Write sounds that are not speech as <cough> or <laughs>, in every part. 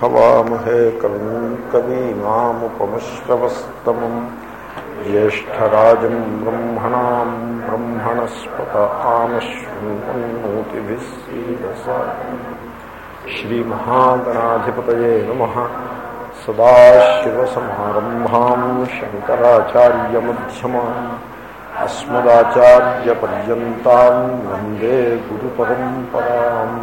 हवामहे कविम् कवीनामुपमश्रवस्तमम् ज्येष्ठराजम् ब्रह्मणाम् ब्रह्मणस्पत आमश्वन्मोतिभिः सीदसा श्रीमहागणाधिपतये नमः सदाशिवसमारम्भाम् शङ्कराचार्यमध्यमाम् अस्मदाचार्यपर्यन्ताम् वन्दे गुरुपरम्पराम्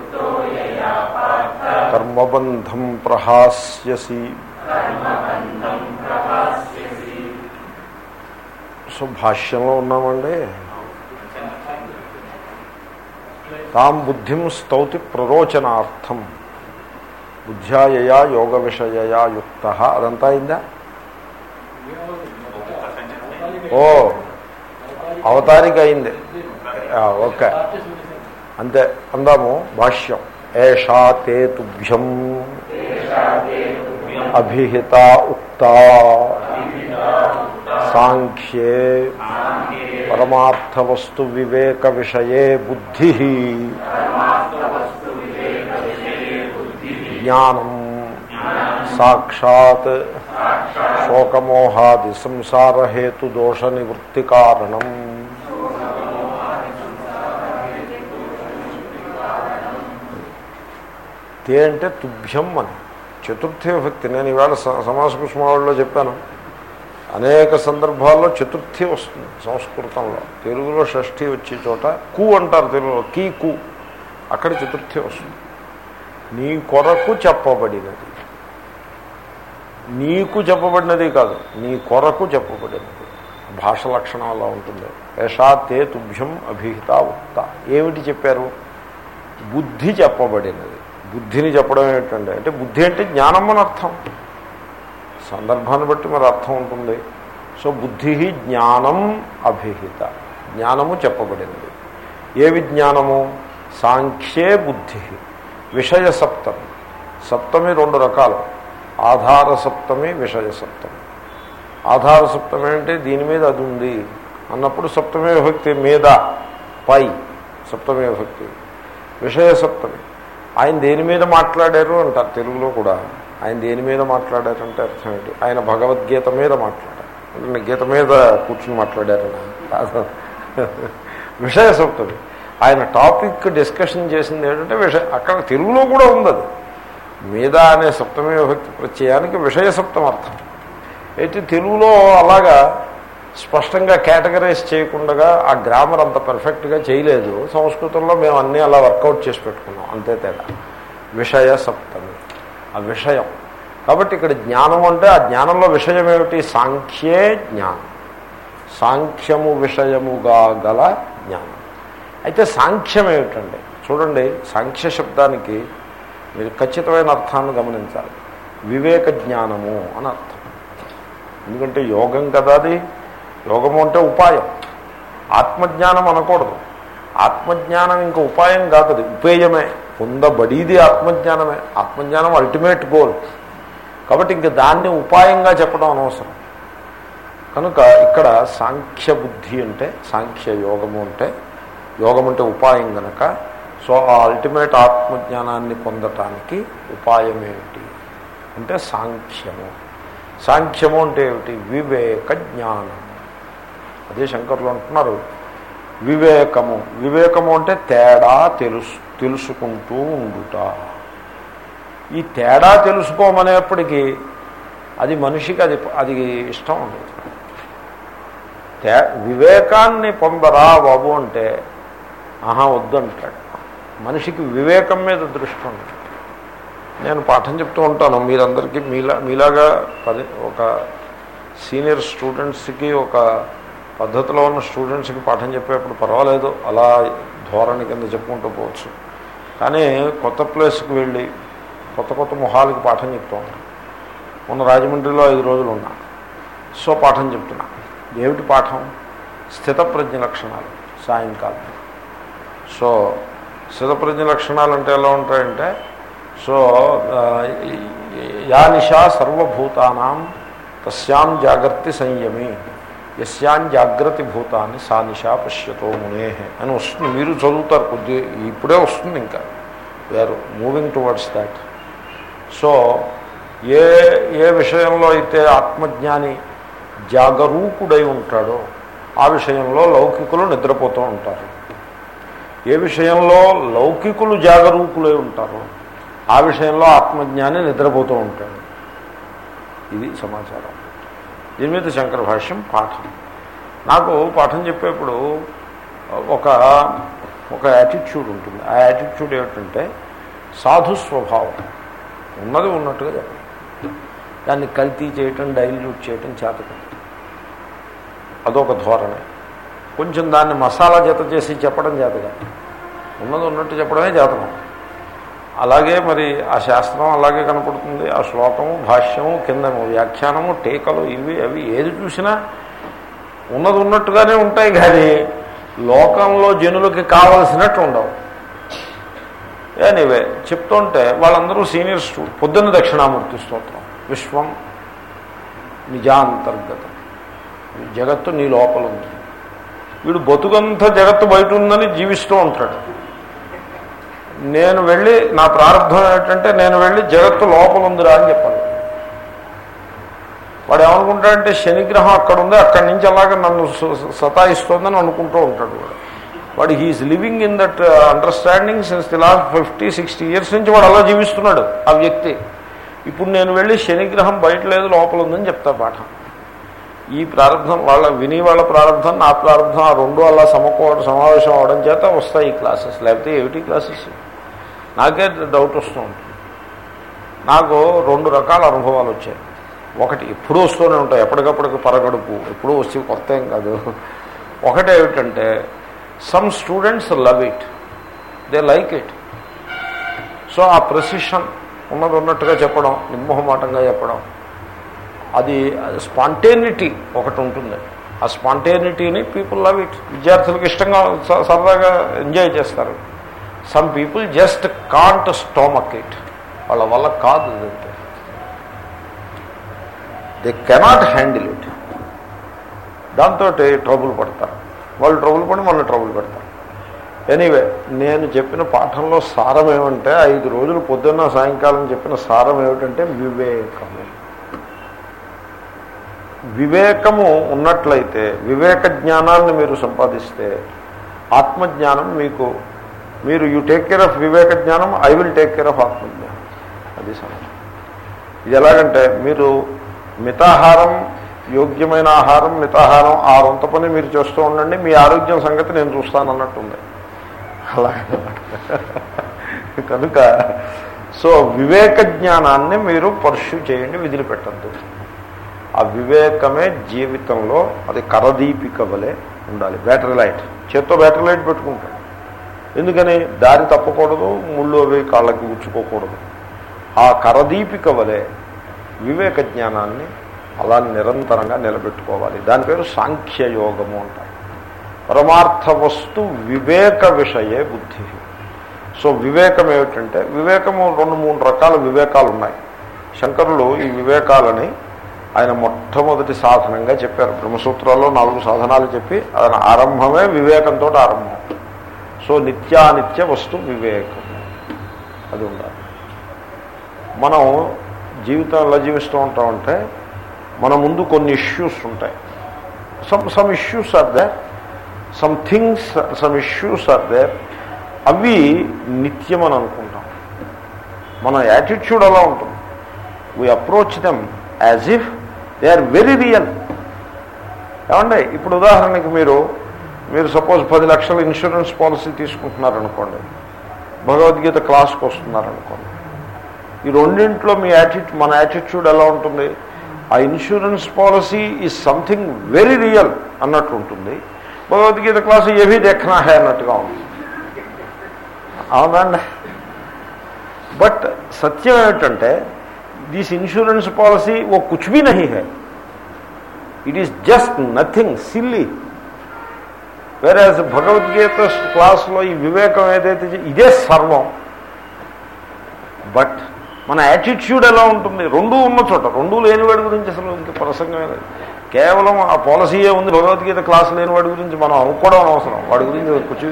కర్మబంధం ప్రహాస్యసి. సో భాష్యంలో ఉన్నామండి. తాం బుద్ధిం స్తౌతి ప్రరోచనార్థం. బుద్ధ్యాయయా యోగ విషయయా యుక్త. అదంతా అయిందా? ఓ అవతారిక అయింది. ఓకే. అంతే అందాము భాష్యం. ఏషా తే తుభ్యం అభిహిత ఉక్త సాంఖ్యే పరమార్థవస్తు వివేక విషయే బుద్ధి జ్ఞానం సాక్షాత్ శోకమోహాది సంసారహేతు దోష నివృత్తి కారణం తే అంటే తుభ్యం అని. చతుర్థి విభక్తి నేను ఈవేళ సమాస కుష్మావుల్లో చెప్పాను. అనేక సందర్భాల్లో చతుర్థి వస్తుంది సంస్కృతంలో. తెలుగులో షష్ఠి వచ్చే చోట కు అంటారు తెలుగులో కీ కు. అక్కడ చతుర్థి వస్తుంది. నీ కొరకు చెప్పబడినది. నీకు చెప్పబడినది కాదు నీ కొరకు చెప్పబడినది. భాష లక్షణం అలా ఉంటుంది. యషా తే తుభ్యం అభిహిత ఉక్త. ఏమిటి చెప్పారు? బుద్ధి చెప్పబడినది. బుద్ధిని చెప్పడం ఏంటండి అంటే బుద్ధి అంటే జ్ఞానం అని అర్థం. సందర్భాన్ని బట్టి మరి అర్థం ఉంటుంది. సో బుద్ధి జ్ఞానం అభిహిత. జ్ఞానము చెప్పబడింది. ఏ విజ్ఞానము సాంఖ్యే బుద్ధి విషయ సప్తమి. సప్తమి రెండు రకాలు. ఆధార సప్తమి విషయ సప్తమి. ఆధార సప్తమి అంటే దీని మీద అది ఉంది. అన్నప్పుడు సప్తమే విభక్తి మీద పై సప్తమే విభక్తి విషయ సప్తమి. ఆయన దేని మీద మాట్లాడారు అంటారు తెలుగులో కూడా. ఆయన దేని మీద మాట్లాడారంటే అర్థం ఏంటి? ఆయన భగవద్గీత మీద మాట్లాడారు. అంటే గీత మీద కూర్చుని మాట్లాడారని విషయ సూక్తది ఆయన టాపిక్ డిస్కషన్ చేసింది ఏంటంటే విషయ అక్కడ తెలుగులో కూడా ఉంది అది. మీద అనే సప్తమే విభక్తి ప్రత్యయానికి విషయ సప్తం అర్థం. అయితే తెలుగులో అలాగా స్పష్టంగా కేటగరైజ్ చేయకుండా ఆ గ్రామర్ అంత పర్ఫెక్ట్గా చేయలేదు. సంస్కృతంలో మేము అన్నీ అలా వర్కౌట్ చేసి పెట్టుకున్నాం. అంతే తేడా. విషయ సప్తమి. ఆ విషయం. కాబట్టి ఇక్కడ జ్ఞానం అంటే ఆ జ్ఞానంలో విషయం ఏమిటి? సాంఖ్యే జ్ఞానం. సాంఖ్యము విషయముగా గల జ్ఞానం. అయితే సాంఖ్యం ఏమిటండి? చూడండి సాంఖ్య శబ్దానికి మీరు ఖచ్చితమైన అర్థాన్ని గమనించాలి. వివేక జ్ఞానము అని అర్థం. ఎందుకంటే యోగం కదా అది. యోగము అంటే ఉపాయం. ఆత్మజ్ఞానం అనకూడదు. ఆత్మజ్ఞానం ఇంకా ఉపాయం కాదు ఉపేయమే. పొందబడిది ఆత్మజ్ఞానమే. ఆత్మజ్ఞానం అల్టిమేట్ గోల్ కాబట్టి ఇంక దాన్ని ఉపాయంగా చెప్పడం అనవసరం. కనుక ఇక్కడ సాంఖ్య బుద్ధి అంటే సాంఖ్య యోగము అంటే యోగం అంటే ఉపాయం గనక సో ఆ అల్టిమేట్ ఆత్మజ్ఞానాన్ని పొందటానికి ఉపాయం ఏమిటి? అంటే సాంఖ్యము. సాంఖ్యము అంటే ఏమిటి? వివేక జ్ఞానం. అదే శంకర్లు అంటున్నారు. వివేకము. వివేకము అంటే తేడా తెలుసు తెలుసుకుంటూ ఉండుట. ఈ తేడా తెలుసుకోమనేప్పటికీ అది మనిషికి అది అది ఇష్టం ఉండదు. తే వివేకాన్ని పొందరా బాబు అంటే ఆహా వద్దంటాడు. మనిషికి వివేకం మీద దృష్టి ఉండదు. నేను పాఠం చెప్తూ ఉంటాను. మీరందరికీ మీలా మీలాగా పది ఒక సీనియర్ స్టూడెంట్స్కి ఒక పద్ధతిలో ఉన్న స్టూడెంట్స్కి పాఠం చెప్పేప్పుడు పర్వాలేదు అలా ధోరణి కింద చెప్పుకుంటూ పోవచ్చు. కానీ కొత్త ప్లేస్కి వెళ్ళి కొత్త కొత్త మొహాలకి పాఠం చెప్తూ ఉన్నాను మొన్న రాజమండ్రిలో ఐదు రోజులు ఉన్నా సో పాఠం చెప్తున్నా. ఏమిటి పాఠం? స్థితప్రజ్ఞ లక్షణాలు సాయంకాలం. సో స్థితప్రజ్ఞ లక్షణాలు అంటే ఎలా ఉంటాయంటే సో యా నిషా సర్వభూతానాం తస్యాం జాగ్రత్త సంయమి. యస్యాం జాగ్రత్త భూతాన్ని సా నిషా పశ్యతో మునే అని వస్తుంది. మీరు చదువుతారు కొద్ది ఇప్పుడే వస్తుంది ఇంకా. వేరు మూవింగ్ టువర్డ్స్ దాట్ సో ఏ ఏ విషయంలో అయితే ఆత్మజ్ఞాని జాగరూకుడై ఉంటాడో ఆ విషయంలో లౌకికులు నిద్రపోతూ ఉంటారు. ఏ విషయంలో లౌకికులు జాగరూకులై ఉంటారో ఆ విషయంలో ఆత్మజ్ఞాని నిద్రపోతూ ఉంటాడు. ఇది సమాచారం. దీని మీద శంకర భాష్యం పాఠం. నాకు పాఠం చెప్పేప్పుడు ఒక ఒక యాటిట్యూడ్ ఉంటుంది. ఆ యాటిట్యూడ్ ఏమిటంటే సాధు స్వభావం. ఉన్నది ఉన్నట్టుగా చెప్పాలి దాన్ని కల్తీ చేయటం డైల్యూట్ చేయటం చేతకం అదొక ధోరణి. కొంచెం దాన్ని మసాలా జత చేసి చెప్పడం చేతగా ఉన్నది ఉన్నట్టు చెప్పడమే జాతకం అలాగే మరి ఆ శాస్త్రం అలాగే కనపడుతుంది. ఆ శ్లోకము భాష్యము కింద వ్యాఖ్యానము టీకలు ఇవి అవి ఏది చూసినా ఉన్నది ఉన్నట్టుగానే ఉంటాయి కానీ లోకంలో జనులకి కావలసినట్టు ఉండవు. ఎనీవే చెప్తుంటే వాళ్ళందరూ సీనియర్ పొద్దున్న దక్షిణామూర్తి స్తోత్రం. విశ్వం నిజాంతర్గతం. జగత్తు నీ లోపల ఉంది వీడు బతుకంతా జగత్తు బయట ఉందని జీవిస్తూ ఉంటాడు. నేను వెళ్ళి నా ప్రారంభం ఏంటంటే నేను వెళ్ళి జగత్తు లోపల ఉందిరా అని చెప్పాలి వాడు ఏమనుకుంటాడంటే శనిగ్రహం అక్కడ ఉంది అక్కడి నుంచి అలాగే నన్ను సతాయిస్తోందని అనుకుంటూ ఉంటాడు వాడు. వాడు he is living in that understanding since the last fifty sixty years నుంచి వాడు అలా జీవిస్తున్నాడు ఆ వ్యక్తి. ఇప్పుడు నేను వెళ్ళి శనిగ్రహం బయట లేదు లోపల ఉందని చెప్తా పాఠం. ఈ ప్రారంభం వాళ్ళ విని వాళ్ళ ప్రారంభం నా ప్రారంభం ఆ రెండు అలా సమకూడ సమావేశం అవడం చేత వస్తాయి ఈ క్లాసెస్. లేకపోతే ఏమిటి క్లాసెస్? నాకే డౌట్ వస్తూ ఉంటుంది. నాకు రెండు రకాల అనుభవాలు వచ్చాయి. ఒకటి ఎప్పుడూ వస్తూనే ఉంటాయి. ఎప్పటికప్పటికి పరగడుపు. ఎప్పుడూ వచ్చి కొత్త ఏం కాదు. ఒకటి ఏమిటంటే some students love it they like it so ఆ ప్రెసిషన్ ఉన్నది ఉన్నట్టుగా చెప్పడం నిర్మోహమాటంగా చెప్పడం అది స్పాంటేనిటీ ఒకటి ఉంటుంది. ఆ స్పాంటేనిటీని పీపుల్ లవ్ ఇట్ విద్యార్థులకు ఇష్టంగా స- సరదాగా ఎంజాయ్ చేస్తారు. Some people just can't stomach it వాళ్ళ వల్ల కాదు అంటే దే కెనాట్ హ్యాండిల్ ఇట్ దాంతో ట్రబుల్ పడతారు. వాళ్ళు ట్రబుల్ పడి మళ్ళీ ట్రబుల్ పెడతారు. ఎనీవే నేను చెప్పిన పాఠంలో సారం ఏమంటే ఐదు రోజులు పొద్దున్న సాయంకాలం చెప్పిన సారం ఏమిటంటే వివేకము. వివేకము ఉన్నట్లయితే వివేక జ్ఞానాన్ని మీరు సంపాదిస్తే ఆత్మజ్ఞానం మీకు మీరు యూ టేక్ కేర్ ఆఫ్ వివేక జ్ఞానం I will take care of ఆత్మజ్ఞానం అది సమయం ఇది ఎలాగంటే మీరు మితాహారం యోగ్యమైన ఆహారం మితాహారం ఆ రొంత పని మీరు చేస్తూ ఉండండి మీ ఆరోగ్యం సంగతి నేను చూస్తానన్నట్టుంది. అలాగే. కనుక సో వివేక జ్ఞానాన్ని మీరు పర్ష్యూ చేయండి వదిలిపెట్టద్దు. ఆ వివేకమే జీవితంలో అది కరదీపిక వలె ఉండాలి. బ్యాటరీ లైట్ చేత్తో బ్యాటరీ లైట్ పెట్టుకుంటాడు. ఎందుకని దారి తప్పకూడదు ముళ్ళు అవి కాళ్ళకి గుచ్చుకోకూడదు. ఆ కరదీపిక వలె వివేక జ్ఞానాన్ని అలా నిరంతరంగా నిలబెట్టుకోవాలి. దాని పేరు సాంఖ్యయోగము అంటారు. పరమార్థ వస్తు వివేక విషయే బుద్ధి. సో వివేకం ఏమిటంటే వివేకము రెండు మూడు రకాల వివేకాలు ఉన్నాయి శంకరులు ఈ వివేకాలని ఆయన మొట్టమొదటి సాధనంగా చెప్పారు. బ్రహ్మసూత్రాల్లో నాలుగు సాధనాలు చెప్పి ఆయన ఆరంభమే వివేకంతో ఆరంభం. సో నిత్యానిత్య వస్తు వివేకం. అది ఉండాలి. మనం జీవితం ఎలా జీవిస్తూ ఉంటామంటే మన ముందు కొన్ని ఇష్యూస్ ఉంటాయి. Some some issues are they some things some issues are they అవి నిత్యం అని అనుకుంటాం. మన యాటిట్యూడ్ అలా ఉంటుంది. We approach them as if they are very real ఏమండి? ఇప్పుడు ఉదాహరణకి మీరు మీరు సపోజ్ పది లక్షల ఇన్సూరెన్స్ పాలసీ తీసుకుంటున్నారనుకోండి భగవద్గీత క్లాస్కి వస్తున్నారనుకోండి ఈ రెండింట్లో మీ యాటిట్యూడ్ మన యాటిట్యూడ్ ఎలా ఉంటుంది? ఆ insurance policy is something very real అన్నట్టు ఉంటుంది. భగవద్గీత క్లాస్ ఏవి దెక్కనా హే అన్నట్టుగా ఉంటుంది అవునండి. బట్ సత్యం ఏమిటంటే దిస్ ఇన్సూరెన్స్ పాలసీ ఓ కుచ్బీ నహి హే. It is just nothing silly వేరే భగవద్గీత క్లాసులో ఈ వివేకం ఏదైతే ఇదే సర్వం. బట్ మన యాటిట్యూడ్ ఎలా ఉంటుంది? రెండు ఉన్న చోట రెండు లేని వాడి గురించి అసలు ఇంక ప్రసంగమే లేదు. కేవలం ఆ పాలసీయే ఉంది? భగవద్గీత క్లాస్ లేని వాడి గురించి మనం అనుకోవడం అనవసరం వాడి గురించి కూర్చు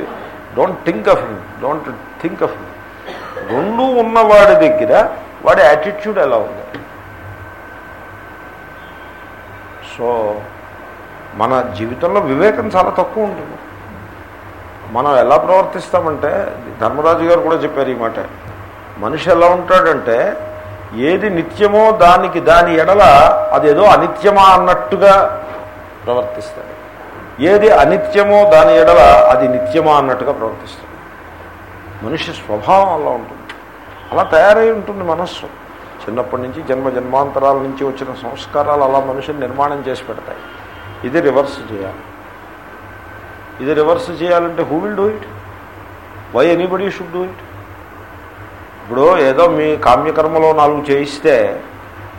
don't think of him don't think of him రెండూ ఉన్నవాడి దగ్గర వాడి యాటిట్యూడ్ ఎలా ఉంది? సో మన జీవితంలో వివేకం చాలా తక్కువ ఉంటుంది. మనం ఎలా ప్రవర్తిస్తామంటే ధర్మరాజు గారు కూడా చెప్పారు ఈ మాట. మనిషి ఎలా ఉంటాడంటే ఏది నిత్యమో దానికి దాని ఎడల అదేదో అనిత్యమా అన్నట్టుగా ప్రవర్తిస్తాడు. ఏది అనిత్యమో దాని ఎడల అది నిత్యమా అన్నట్టుగా ప్రవర్తిస్తాడు. మనిషి స్వభావం అలా ఉంటుంది. అలా తయారై ఉంటుంది మనస్సు. చిన్నప్పటి నుంచి జన్మ జన్మాంతరాల నుంచి వచ్చిన సంస్కారాలు అలా మనిషిని నిర్మాణం చేసి పెడతాయి. ఇది రివర్స్ చేయాలి. ఇది రివర్స్ చేయాలంటే who will do it why anybody should do it ఇప్పుడు ఏదో మీ కామ్యకర్మలో నాలుగు చేయిస్తే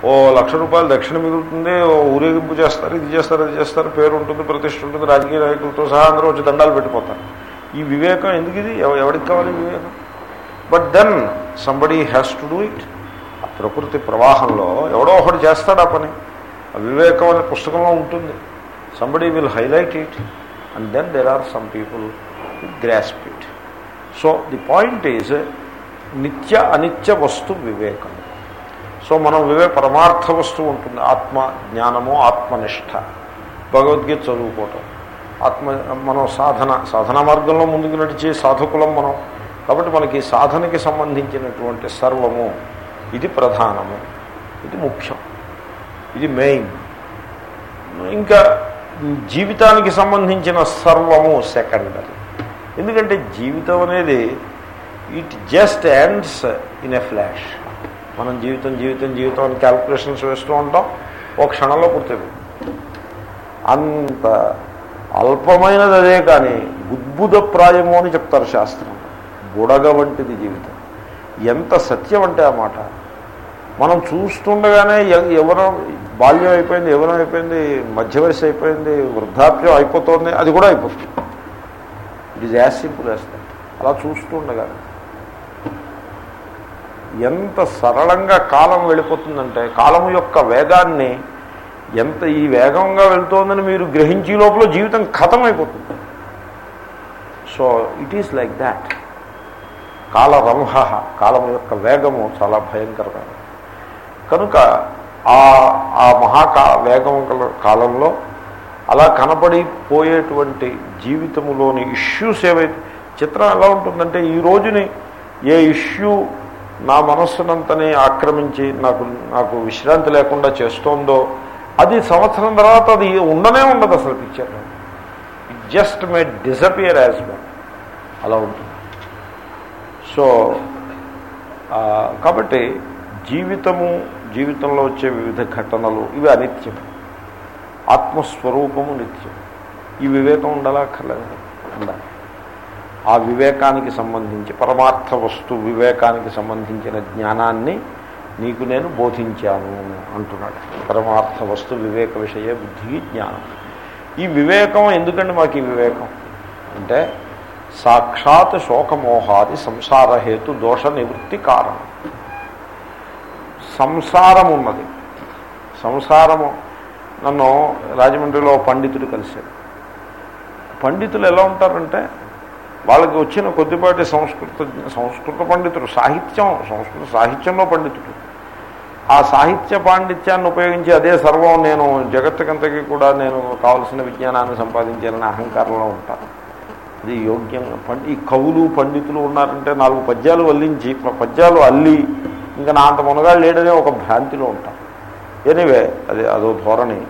ఓ లక్ష రూపాయలు దక్షిణ మిగులుతుంది ఓ ఊరేగింపు చేస్తారు ఇది చేస్తారు అది చేస్తారు పేరు ఉంటుంది ప్రతిష్ట ఉంటుంది రాజకీయ నాయకులతో సహా అందరూ వచ్చి దండాలు పెట్టిపోతారు. ఈ వివేకం ఎందుకు ఇది? ఎవరికి కావాలి వివేకం? But then somebody has to do it ఆ ప్రకృతి ప్రవాహంలో ఎవడో ఒకటి చేస్తాడు ఆ పని. ఆ వివేకం అనే పుస్తకంలో ఉంటుంది. Somebody will highlight it and then there are some people grasp it so the point is నిత్య అనిత్య వస్తు వివేకం సో మనం వివే పరమార్థ వస్తువు ఉంటుంది ఆత్మ జ్ఞానము ఆత్మనిష్ట భగవద్గీత చదువుకోవటం ఆత్మ మనం సాధన సాధన మార్గంలో ముందుకు నడిచే సాధకులం మనం. కాబట్టి మనకి సాధనకి సంబంధించినటువంటి సర్వము ఇది ప్రధానము. ఇది ముఖ్యం. ఇది మెయిన్. ఇంకా జీవితానికి సంబంధించిన సర్వము సెకండరీ. ఎందుకంటే జీవితం అనేది it just ends in a flash. మనం జీవితం జీవితం జీవితం అని క్యాల్కులేషన్స్ వేస్తూ ఉంటాం. ఒక క్షణంలో పూర్తయిపోతుంది అంత అల్పమైనది అదే కానీ బుద్భుతప్రాయము అని చెప్తారు శాస్త్రం. బుడగ వంటిది జీవితం. ఎంత సత్యం అంటే ఆ మాట. మనం చూస్తుండగానే ఎవరో బాల్యం అయిపోయింది యవనం అయిపోయింది మధ్య వయసు అయిపోయింది వృద్ధాప్యం అయిపోతుంది అది కూడా అయిపోతుంది. It is as simple as that అలా ఉండగా ఎంత సరళంగా కాలం వెళ్ళిపోతుందంటే కాలం యొక్క వేగాన్ని ఎంత ఈ వేగంగా వెళ్తోందని మీరు గ్రహించే లోపల జీవితం ఖతం అయిపోతుంది so it is like that కాలరంహ కాలం యొక్క వేగము చాలా భయంకరమైనది. కనుక ఆ ఆ మహాకా వేగం కాలంలో అలా కనపడిపోయేటువంటి జీవితములోని ఇష్యూస్ ఏవైతే చిత్రం ఎలా ఉంటుందంటే ఈ రోజుని ఏ ఇష్యూ నా మనస్సునంతని ఆక్రమించి నాకు నాకు విశ్రాంతి లేకుండా చేస్తోందో అది సంవత్సరం తర్వాత అది ఉండనే ఉండదు అసలు పిక్చర్లో it just may disappear as well అలా ఉంటుంది. సో కాబట్టి జీవితము జీవితంలో వచ్చే వివిధ ఘటనలు ఇవి అనిత్యం. ఆత్మస్వరూపము నిత్యం. ఈ వివేకం ఉండాలా అక్కర్లేదు ఉండాలి. ఆ వివేకానికి సంబంధించి పరమార్థ వస్తు వివేకానికి సంబంధించిన జ్ఞానాన్ని నీకు నేను బోధించాను అంటున్నాడు. పరమార్థ వస్తు వివేక విషయ బుద్ధి జ్ఞానం. ఈ వివేకం ఎందుకండి మాకు ఈ వివేకం? అంటే సాక్షాత్ శోకమోహాది సంసారహేతు దోష నివృత్తి కారణం. సంసారం ఉన్నది సంసారము నన్ను రాజమండ్రిలో పండితుడు కలిశాడు. పండితులు ఎలా ఉంటారంటే వాళ్ళకి వచ్చిన కొద్దిపాటి సంస్కృత సంస్కృత పండితుడు సాహిత్యం సంస్కృత సాహిత్యంలో పండితుడు. ఆ సాహిత్య పాండిత్యాన్ని ఉపయోగించి అదే సర్వం నేను జగత్తుకంతకి కూడా నేను కావలసిన విజ్ఞానాన్ని సంపాదించాలని అహంకారంలో ఉంటాను. ఇది యోగ్యంగా పండి ఈ కవులు పండితులు ఉన్నారంటే నాలుగు పద్యాలు వల్లించి పద్యాలు అల్లి ఇంకా నా అంత మునగాడు లేడనే ఒక భ్రాంతిలో ఉంటాం. ఎనివే అది అదో ధోరణి.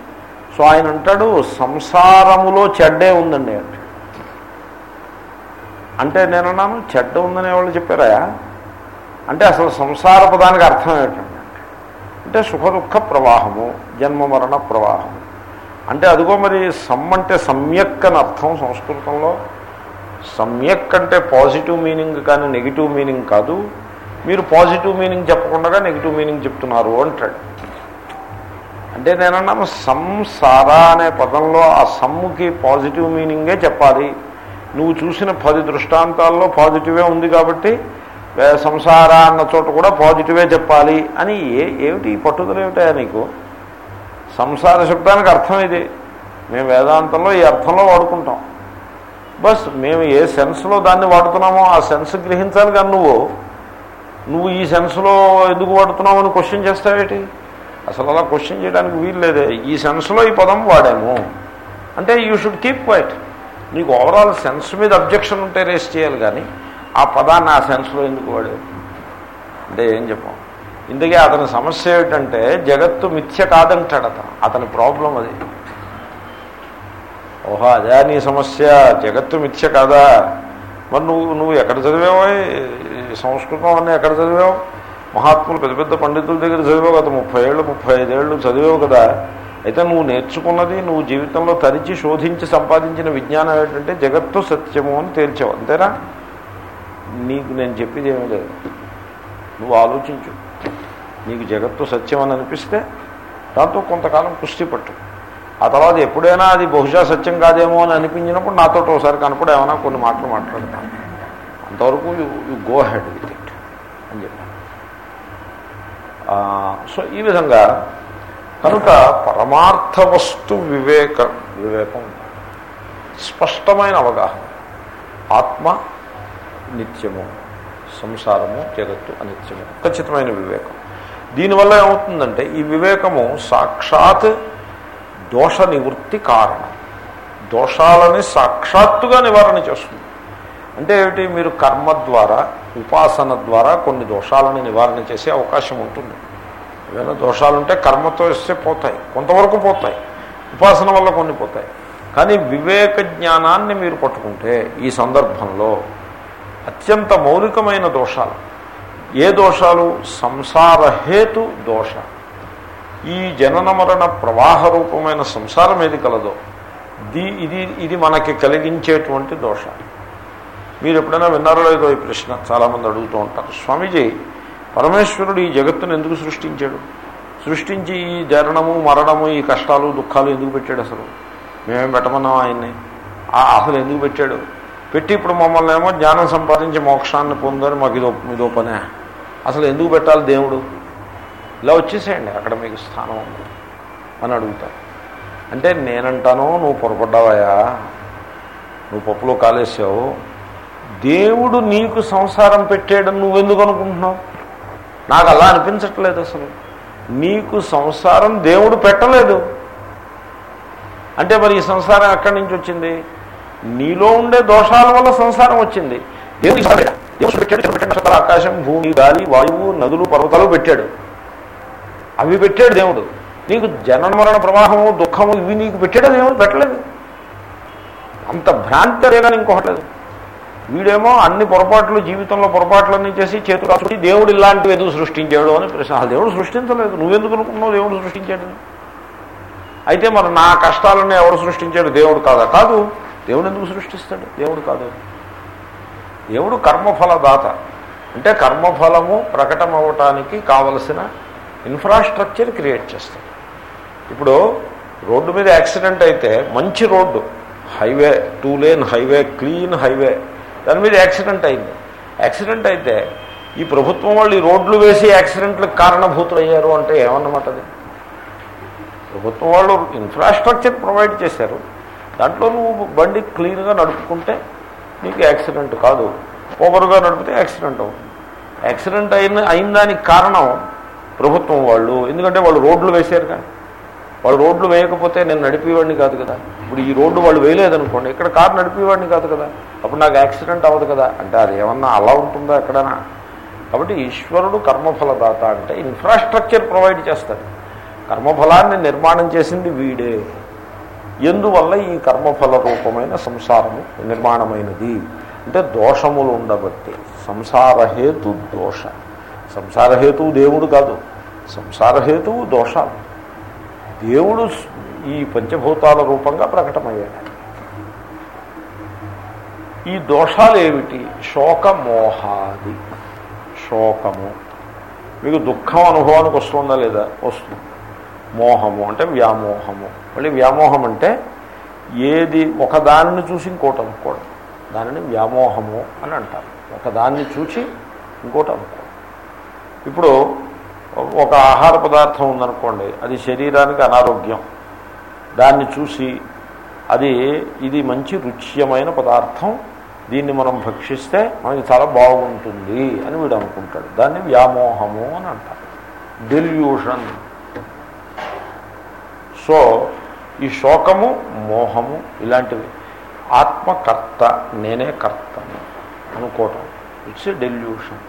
సో ఆయన అంటాడు సంసారములో చెడ్డే ఉందండి అంటే. అంటే నేనన్నాను చెడ్డ ఉందనే వాళ్ళు చెప్పారా? అంటే అసలు సంసార పదానికి అర్థం ఏంటండి? అంటే సుఖ దుఃఖ ప్రవాహము జన్మ మరణ ప్రవాహము. అంటే అదిగో మరి సమ్ అంటే సమ్యక్ అని అర్థం సంస్కృతంలో. సమ్యక్ అంటే పాజిటివ్ మీనింగ్ కానీ నెగిటివ్ మీనింగ్ కాదు. మీరు పాజిటివ్ మీనింగ్ చెప్పకుండా నెగిటివ్ మీనింగ్ చెప్తున్నారు అంటాడు. అంటే నేనన్నాను సంసార అనే పదంలో ఆ సమ్ముకి పాజిటివ్ మీనింగే చెప్పాలి. నువ్వు చూసిన పది దృష్టాంతాల్లో పాజిటివే ఉంది కాబట్టి సంసార అన్న చోట కూడా పాజిటివే చెప్పాలి అని ఏ ఏమిటి ఈ పట్టుదల ఏమిటా నీకు? సంసార శబ్దానికి అర్థం ఇది. మేము వేదాంతంలో ఈ అర్థంలో వాడుకుంటాం. బస్ మేము ఏ సెన్స్లో దాన్ని వాడుతున్నామో ఆ సెన్స్ గ్రహించాలి కానీ నువ్వు. నువ్వు ఈ సెన్స్లో ఎందుకు వాడుతున్నావు అని క్వశ్చన్ చేస్తావేటి? అసలు అలా క్వశ్చన్ చేయడానికి వీలు లేదే. ఈ సెన్స్లో ఈ పదం వాడాము. అంటే యూ షుడ్ కీప్ క్వైట్. నీకు ఓవరాల్ సెన్స్ మీద అబ్జెక్షన్ ఉంటే రేస్ చేయాలి కానీ ఆ పదాన్ని ఆ సెన్స్లో ఎందుకు వాడావు? అంటే ఏం చెప్పాం? ఇందుకే అతని సమస్య ఏమిటంటే జగత్తు మిథ్య కాదంటాడు అతను. అతని ప్రాబ్లం అది. ఓహో అదే నీ సమస్య. జగత్తు మిథ్య కాదా? మరి నువ్వు నువ్వు ఎక్కడ చదివావు? సంస్కృతం అన్నీ ఎక్కడ చదివావు? మహాత్ములు పెద్ద పెద్ద పండితుల దగ్గర చదివావు కదా ముప్పై ఏళ్ళు ముప్పై ఐదేళ్ళు చదివావు కదా. అయితే నువ్వు నేర్చుకున్నది నువ్వు జీవితంలో తరిచి శోధించి సంపాదించిన విజ్ఞానం ఏంటంటే జగత్తు సత్యము అని తేల్చావు అంతేనా? నీకు నేను చెప్పేది ఏమీ లేదు. నువ్వు ఆలోచించు. నీకు జగత్తు సత్యం అని అనిపిస్తే దాంతో కొంతకాలం కుస్తీ పట్టు. ఆ తర్వాత ఎప్పుడైనా అది బహుశా సత్యం కాదేమో అని అనిపించినప్పుడు నాతో ఒకసారి కనపడు ఏమైనా కొన్ని మాటలు మాట్లాడతాను. అంతవరకు you you go ahead with it అని చెప్పాను. సో ఈ విధంగా కనుక పరమార్థ వస్తు వివేక వివేకం స్పష్టమైన అవగాహన ఆత్మ నిత్యము సంసారము జగత్తు అనిత్యము ఖచ్చితమైన వివేకం. దీనివల్ల ఏమవుతుందంటే ఈ వివేకము సాక్షాత్ దోష నివృత్తి కారణం. దోషాలని సాక్షాత్తుగా నివారణ చేస్తుంది. అంటే ఏమిటి? మీరు కర్మ ద్వారా ఉపాసన ద్వారా కొన్ని దోషాలను నివారణ చేసే అవకాశం ఉంటుంది. ఏదైనా దోషాలుంటే కర్మతో ఇస్తే పోతాయి. కొంతవరకు పోతాయి. ఉపాసన వల్ల కొన్ని పోతాయి. కానీ వివేక జ్ఞానాన్ని మీరు పట్టుకుంటే ఈ సందర్భంలో అత్యంత మౌలికమైన దోషాలు. ఏ దోషాలు? సంసారహేతు దోష. ఈ జనన మరణ ప్రవాహ రూపమైన సంసారం ఏది కలదో దీ ఇది ఇది మనకి కలిగించేటువంటి దోష. మీరు ఎప్పుడైనా విన్నారో లేదో ఈ ప్రశ్న చాలామంది అడుగుతూ ఉంటారు. స్వామీజీ పరమేశ్వరుడు ఈ జగత్తును ఎందుకు సృష్టించాడు? సృష్టించి ఈ జరణము మరణము ఈ కష్టాలు దుఃఖాలు ఎందుకు పెట్టాడు అసలు? మేమేం పెట్టమన్నాం ఆయన్ని? ఆ అసలు ఎందుకు పెట్టాడు? పెట్టి ఇప్పుడు మమ్మల్ని ఏమో జ్ఞానం సంపాదించి మోక్షాన్ని పొందని మాకు ఇదో ఇదో పనే. అసలు ఎందుకు పెట్టాలి దేవుడు? ఇలా వచ్చేసేయండి అక్కడ మీకు స్థానం ఉంది అని అడుగుతారు. అంటే నేనంటాను నువ్వు పొరపడ్డావయా నువ్వు పప్పులో కాలేసావు దేవుడు నీకు సంసారం పెట్టాడని నువ్వెందుకు అనుకుంటున్నావు? నాకు అలా అనిపించట్లేదు అసలు. నీకు సంసారం దేవుడు పెట్టలేదు. అంటే మరి ఈ సంసారం ఎక్కడి నుంచి వచ్చింది? నీలో ఉండే దోషాల వల్ల సంసారం వచ్చింది. దేవుడు పెట్టాడు. దేవుడు పెట్టాడు. ఆకాశం భూమి గాలి వాయువు నదులు పర్వతాలు పెట్టాడు. అవి పెట్టాడు దేవుడు. నీకు జనన మరణ ప్రవాహము దుఃఖము ఇవి నీకు పెట్టాడు దేవుడు పెట్టలేదు. అంత భ్రాంతి రేగా ఇంకొకటి లేదు. వీడేమో అన్ని పొరపాట్లు జీవితంలో పొరపాట్లన్నీ చేసి చేతులు కాచుకుని దేవుడు ఇలాంటివి ఎందుకు సృష్టించాడు అని ప్రశ్న. దేవుడు సృష్టించలేదు. నువ్వెందుకు అనుకున్నావు దేవుడు సృష్టించాడు? అయితే మరి నా కష్టాలన్నీ ఎవరు సృష్టించాడు? దేవుడు కాదా? కాదు. దేవుడు ఎందుకు సృష్టిస్తాడు? దేవుడు కాదు. దేవుడు కర్మఫలదాత. అంటే కర్మఫలము ప్రకటమవటానికి కావలసిన ఇన్ఫ్రాస్ట్రక్చర్ క్రియేట్ చేస్తాడు ఇప్పుడు రోడ్డు మీద యాక్సిడెంట్ అయితే మంచి road highway two lane highway clean highway దాని మీద యాక్సిడెంట్ అయింది. యాక్సిడెంట్ అయితే ఈ ప్రభుత్వం వాళ్ళు ఈ రోడ్లు వేసి యాక్సిడెంట్లకు కారణభూతులు అయ్యారు అంటే ఏమన్నమాట అది? ప్రభుత్వం వాళ్ళు ఇన్ఫ్రాస్ట్రక్చర్ ప్రొవైడ్ చేశారు. దాంట్లో నువ్వు బండి క్లీన్గా నడుపుకుంటే నీకు యాక్సిడెంట్ కాదు. ఓవర్గా నడిపితే యాక్సిడెంట్ అవుతుంది. యాక్సిడెంట్ అయిన అయిన దానికి కారణం ప్రభుత్వం వాళ్ళు ఎందుకంటే వాళ్ళు రోడ్లు వేశారు కానీ వాళ్ళు రోడ్లు వేయకపోతే నేను నడిపేవాడిని కాదు కదా. ఇప్పుడు ఈ రోడ్డు వాళ్ళు వేయలేదనుకోండి ఇక్కడ కారు నడిపేవాడిని కాదు కదా. అప్పుడు నాకు యాక్సిడెంట్ అవ్వదు కదా. అంటే అది ఏమన్నా అలా ఉంటుందా ఎక్కడైనా? కాబట్టి ఈశ్వరుడు కర్మఫలదాత అంటే ఇన్ఫ్రాస్ట్రక్చర్ ప్రొవైడ్ చేస్తాడు. కర్మఫలాన్ని నిర్మాణం చేసింది వీడే. ఎందువల్ల ఈ కర్మఫల రూపమైన సంసారము నిర్మాణమైనది? అంటే దోషములు ఉండబట్టి. సంసారహేతు దోష. సంసారహేతువు దేవుడు కాదు. సంసారహేతువు దోషాలు దేవుడు ఈ పంచభూతాల రూపంగా ప్రకటమయ్యాడు. ఈ దోషాలు ఏమిటి శోకమోహాది. శోకము. మీకు దుఃఖం అనుభవానికి వస్తుందా లేదా? వస్తుంది. మోహము అంటే వ్యామోహము. మళ్ళీ వ్యామోహం అంటే ఏది ఒక దానిని చూసి ఇంకోటి అనుకోవడం. దానిని వ్యామోహము అని అంటారు. ఒకదాన్ని చూసి ఇంకోటి అనుకోవడం. ఇప్పుడు ఒక ఆహార పదార్థం ఉందనుకోండి అది శరీరానికి అనారోగ్యం. దాన్ని చూసి అది ఇది మంచి రుచ్యమైన పదార్థం దీన్ని మనం భక్షిస్తే మనకి చాలా బాగుంటుంది అని వీడు అనుకుంటాడు. దాన్ని వ్యామోహము అని అంటారు. డెల్యూషన్ సో ఈ శోకము మోహము ఇలాంటివి. ఆత్మకర్త నేనే కర్తను అనుకోవటం. ఇట్స్ ఎ డెల్యూషన్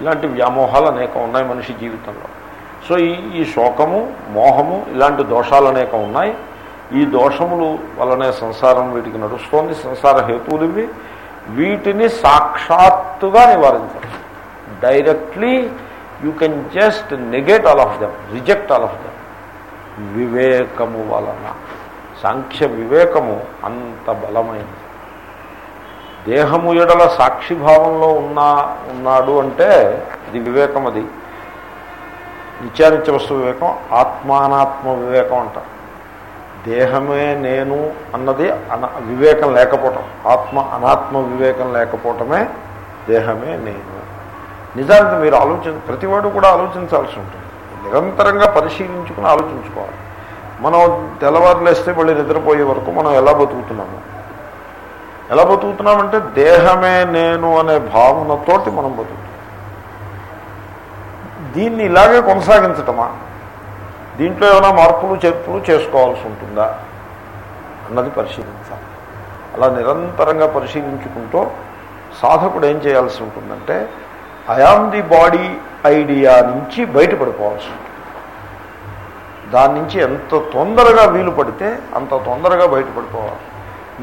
ఇలాంటి వ్యామోహాలు అనేకం ఉన్నాయి మనిషి జీవితంలో. సో ఈ ఈ శోకము మోహము ఇలాంటి దోషాలు అనేకం ఉన్నాయి. ఈ దోషములు వలనే సంసారం వీటికి నడుస్తోంది సంసార హేతువులు ఇవి వీటిని సాక్షాత్తుగా నివారించాలి. Directly you can just negate all of them reject all of them. వివేకము వలన సాంఖ్య వివేకము అంత బలమైనది దేహము ఎడల సాక్షిభావంలో ఉన్నా ఉన్నాడు అంటే ఇది వివేకం అది. నిత్యానిత్య వస్తు వివేకం ఆత్మానాత్మ వివేకం అంటారు దేహమే నేను అన్నది అన వివేకం లేకపోవటం. ఆత్మ అనాత్మ వివేకం లేకపోవటమే దేహమే నేను. నిజానికి మీరు ఆలోచించ ప్రతివాడు కూడా ఆలోచించాల్సి ఉంటుంది. నిరంతరంగా పరిశీలించుకుని ఆలోచించుకోవాలి. మనం తెల్లవారులేస్తే మళ్ళీ నిద్రపోయే వరకు మనం ఎలా బతుకుతున్నాము? ఎలా బతుకుతున్నామంటే దేహమే నేను అనే భావనతోటి మనం బతుకుతున్నాం దీన్ని ఇలాగే కొనసాగించటమా? దీంట్లో ఏమైనా మార్పులు చేర్పులు చేసుకోవాల్సి ఉంటుందా? అన్నది పరిశీలించాలి. అలా నిరంతరంగా పరిశీలించుకుంటూ సాధకుడు ఏం చేయాల్సి ఉంటుందంటే ఐఆమ్ ది బాడీ ఐడియా నుంచి బయటపడిపోవాల్సి ఉంటుంది. దాని నుంచి ఎంత తొందరగా వీలు పడితే అంత తొందరగా బయటపడిపోవాలి.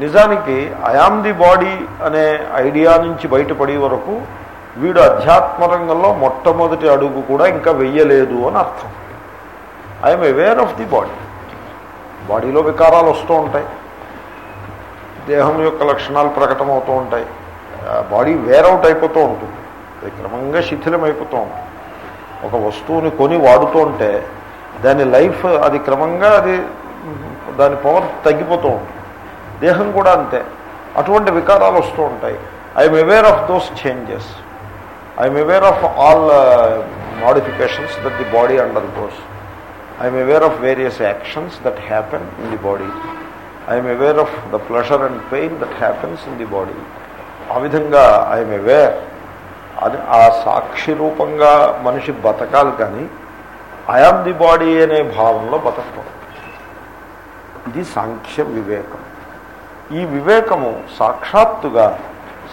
నిజానికి ఐఆమ్ ది బాడీ అనే ఐడియా నుంచి బయటపడే వరకు వీడు అధ్యాత్మ రంగంలో మొట్టమొదటి అడుగు కూడా ఇంకా వెయ్యలేదు అని అర్థం. I am aware of the body బాడీలో వికారాలు వస్తూ ఉంటాయి. దేహం యొక్క లక్షణాలు ప్రకటమవుతూ ఉంటాయి. బాడీ వేరౌట్ అయిపోతూ ఉంటుంది. అది క్రమంగా శిథిలమైపోతూ ఉంటుంది. ఒక వస్తువుని కొని వాడుతూ ఉంటే దాని లైఫ్ అది క్రమంగా అది దాని పవర్ తగ్గిపోతూ ఉంటుంది. దేహం కూడా అంతే. అటువంటి వికారాలు వస్తూ ఉంటాయి. I'm aware of those changes I'm aware of all modifications that the body undergoes I'm aware of various actions that happen in the body I'm aware of the pleasure and pain that happens in the body ఆ విధంగా I'm aware అది ఆ సాక్షి రూపంగా మనిషి బతకాలి కానీ I am the body అనే భావంలో బతకూడదు ఇది సాంఖ్య వివేకం. ఈ వివేకము సాక్షాత్తుగా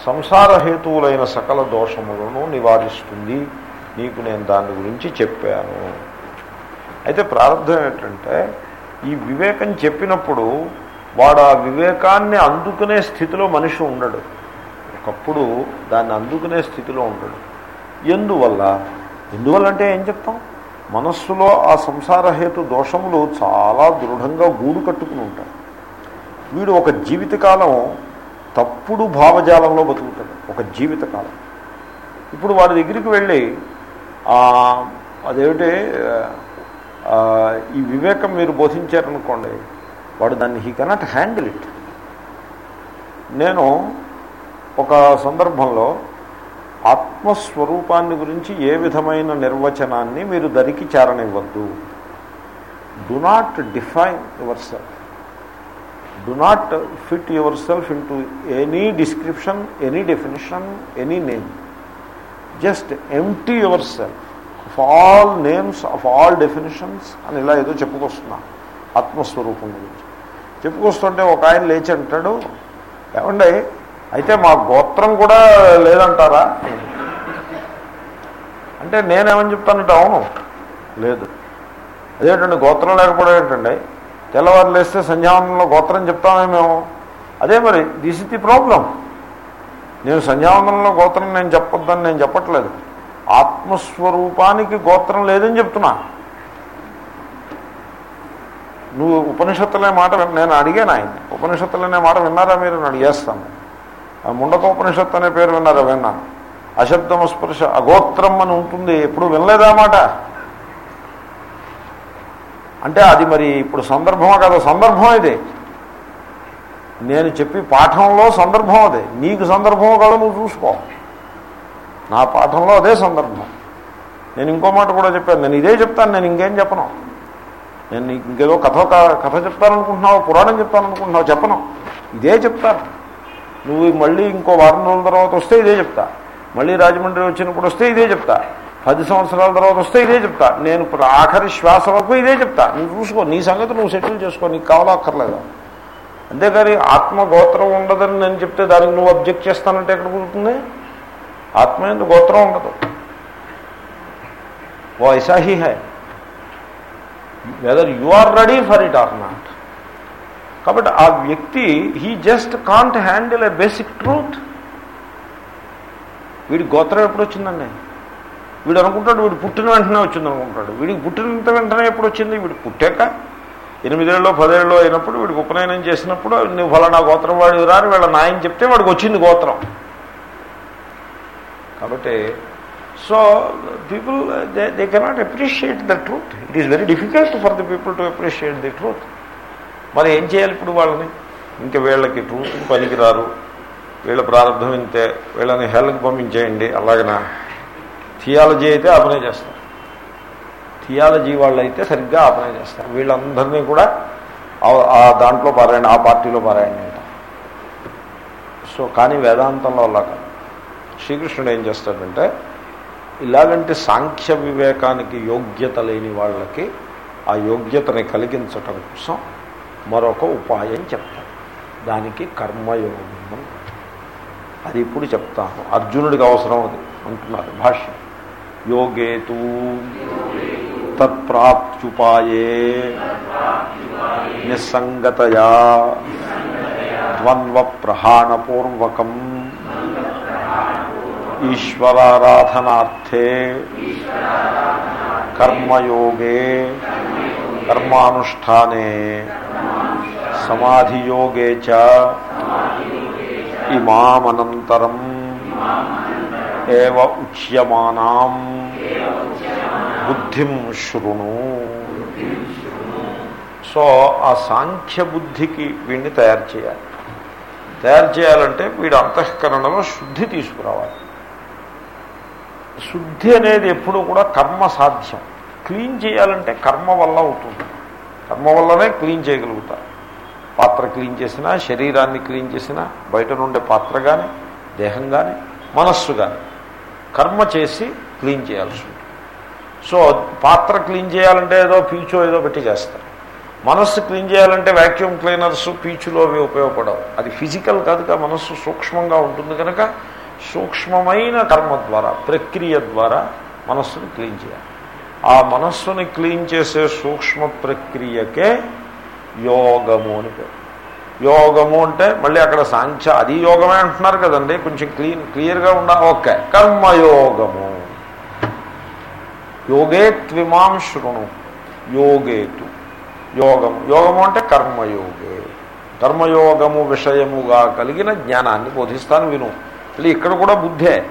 సంసారహేతువులైన సకల దోషములను నివారిస్తుంది. నీకు నేను దాని గురించి చెప్పాను. అయితే ప్రారంభం ఏంటంటే ఈ వివేకం చెప్పినప్పుడు వాడు ఆ వివేకాన్ని అందుకునే స్థితిలో మనిషి ఉండడు. ఒకప్పుడు దాన్ని అందుకునే స్థితిలో ఉండడు. ఎందువల్ల? ఎందువల్ల అంటే ఏం చెప్తాం? మనస్సులో ఆ సంసారహేతు దోషములు చాలా దృఢంగా గూడు కట్టుకుని ఉంటాయి. వీడు ఒక జీవితకాలం తప్పుడు భావజాలంలో బతుకుతాడు. ఒక జీవితకాలం. ఇప్పుడు వాడి దగ్గరికి వెళ్ళి అదేమిటి ఈ వివేకం మీరు బోధించారనుకోండి వాడు దాన్ని హీ కెనాట్ హ్యాండిల్ ఇట్. నేను ఒక సందర్భంలో ఆత్మస్వరూపాన్ని గురించి ఏ విధమైన నిర్వచనాన్ని మీరు దరికి చేరనివ్వద్దు. Do not define yourself do not fit yourself into any description any definition any name just empty yourself of all names of all definitions అని ఇలా ఏదో చెప్పుకొస్తున్నా ఆత్మస్వరూపం గురించి. చెప్పుకొస్తుంటే ఒక ఆయన లేచి అంటాడు ఏమండి అయితే మా గోత్రం కూడా లేదంటారా? అంటే నేనేమని చెప్తానంటే అవును లేదు. అదేంటండి గోత్రం లేకపోవడం ఏంటండి? తెల్లవారు లేస్తే సంధ్యావనంలో గోత్రం చెప్తామే మేము. అదే మరి దిస్ ఇస్ ది ప్రాబ్లం నేను సంధ్యావనంలో గోత్రం నేను చెప్పొద్దని నేను చెప్పట్లేదు. ఆత్మస్వరూపానికి గోత్రం లేదని చెప్తున్నా. నువ్వు ఉపనిషత్తులనే మాట నేను అడిగాను ఆయన ఉపనిషత్తులనే మాట విన్నారా మీరు? నేను అడిగేస్తాను. ముండకోపనిషత్తు అనే పేరు విన్నారా? విన్నాను. అశబ్దము స్పర్శ అగోత్రం అని ఉంటుంది. ఎప్పుడు వినలేదా మాట? అంటే అది మరి ఇప్పుడు సందర్భమా కదా సందర్భం ఇది. నేను చెప్పి పాఠంలో సందర్భం అదే. నీకు సందర్భం కాదు నువ్వు చూసుకో. నా పాఠంలో అదే సందర్భం. నేను ఇంకో మాట కూడా చెప్పాను. నేను ఇదే చెప్తాను నేను ఇంకేం చెప్పను. నేను నీకు ఇంకేదో కథ కథ చెప్తాననుకుంటున్నావు పురాణం చెప్తాననుకుంటున్నావు చెప్పను. ఇదే చెప్తాను. నువ్వు మళ్ళీ ఇంకో వారం రోజుల తర్వాత వస్తే ఇదే చెప్తా. మళ్ళీ రాజమండ్రి వచ్చినప్పుడు వస్తే ఇదే చెప్తా. పది సంవత్సరాల తర్వాత వస్తే ఇదే చెప్తా. నేను ఇప్పుడు ఆఖరి శ్వాస వరకు ఇదే చెప్తా. నువ్వు చూసుకో నీ సంగతి నువ్వు సెటిల్ చేసుకో నీకు కావాలా అక్కర్లేదు అంతేకాని ఆత్మగోత్రం ఉండదని నేను చెప్తే దానికి నువ్వు అబ్జెక్ట్ చేస్తానంటే ఎక్కడ కుదురుతుంది? ఆత్మ ఎందుకు గోత్రం ఉండదు? ఓ ఐసా హీ high. Whether you are ready for it or not కాబట్టి ఆ వ్యక్తి he just can't handle a basic truth వీడి గోత్రం ఎప్పుడు వచ్చిందండి? వీడు అనుకుంటాడు వీడు పుట్టిన వెంటనే వచ్చింది అనుకుంటాడు. వీడికి పుట్టినంత వెంటనే ఎప్పుడు వచ్చింది? వీడు పుట్టాక ఎనిమిదేళ్ళలో పదేళ్ళలో అయినప్పుడు వీడికి ఉపనయనం చేసినప్పుడు నువ్వు ఫలానా గోత్రం వాడు రాని వీళ్ళ నాయన చెప్తే వాడికి వచ్చింది గోత్రం. కాబట్టి so people they they cannot appreciate the truth it is very difficult for the people to appreciate the truth మరి ఏం చేయాలి ఇప్పుడు వాళ్ళని? ఇంకా వీళ్ళకి ట్రూత్ పనికిరారు. వీళ్ళ ప్రారంభం ఇంతే. వీళ్ళని హెల్కి పంపించేయండి అలాగనా? థియాలజీ అయితే అభినయ చేస్తారు. థియాలజీ వాళ్ళు అయితే సరిగ్గా అభినయ చేస్తారు. వీళ్ళందరినీ కూడా ఆ దాంట్లో పారాయణ ఆ పార్టీలో పారాయండి అంట. సో కానీ వేదాంతంలో అలా కాదు. శ్రీకృష్ణుడు ఏం చేస్తాడంటే ఇలాగంటి సాంఖ్య వివేకానికి యోగ్యత లేని వాళ్ళకి ఆ యోగ్యతని కలిగించటం కోసం మరొక ఉపాయం చెప్తాడు. దానికి కర్మయోగం అది ఇప్పుడు చెప్తాను. అర్జునుడికి అవసరం అది అంటున్నారు భాష్యం. యోగేతు తత్ప్రాప్త్యుపాయే నిస్సంగతయా ద్వంద్వ ప్రహాణపూర్వకం ఈశ్వరారాధనార్థే కర్మయోగే కర్మానుష్ఠానే సమాధియోగే చ ఇమామనంతరం ఏవ ఉచ్యమానాం. బుద్ధిం శృణు. సో ఆ సాంఖ్య బుద్ధికి వీడిని తయారు చేయాలి. తయారు చేయాలంటే వీడు అంతఃకరణలో శుద్ధి తీసుకురావాలి. శుద్ధి అనేది ఎప్పుడు కూడా కర్మ సాధ్యం. క్లీన్ చేయాలంటే కర్మ వల్ల అవుతుంది. కర్మ వల్లనే క్లీన్ చేయగలుగుతారు. పాత్ర క్లీన్ చేసినా శరీరాన్ని క్లీన్ చేసినా బయట నుండే పాత్ర కానీ దేహం కానీ మనస్సు కానీ కర్మ చేసి క్లీన్ చేయాల్సి ఉంటుంది. సో పాత్ర క్లీన్ చేయాలంటే ఏదో పీచో ఏదో పెట్టి చేస్తారు. మనస్సు క్లీన్ చేయాలంటే వ్యాక్యూమ్ క్లీనర్స్ పీచులు అవి ఉపయోగపడవు. అది ఫిజికల్ కాదుగా మనస్సు సూక్ష్మంగా ఉంటుంది కనుక సూక్ష్మమైన కర్మ ద్వారా ప్రక్రియ ద్వారా మనస్సును క్లీన్ చేయాలి. ఆ మనస్సుని క్లీన్ చేసే సూక్ష్మ ప్రక్రియకే యోగము అని పేరు. యోగము అంటే మళ్ళీ అక్కడ సాంఖ్య అది యోగమే అంటున్నారు కదండి. కొంచెం క్లీన్ క్లియర్గా ఉండ ఓకే. కర్మయోగము. యోగే త్విమాం శృణు. యోగేతు. యోగము యోగము అంటే కర్మయోగే. కర్మయోగము విషయముగా కలిగిన జ్ఞానాన్ని బోధిస్తాను విను. మళ్ళీ ఇక్కడ కూడా బుద్ధే.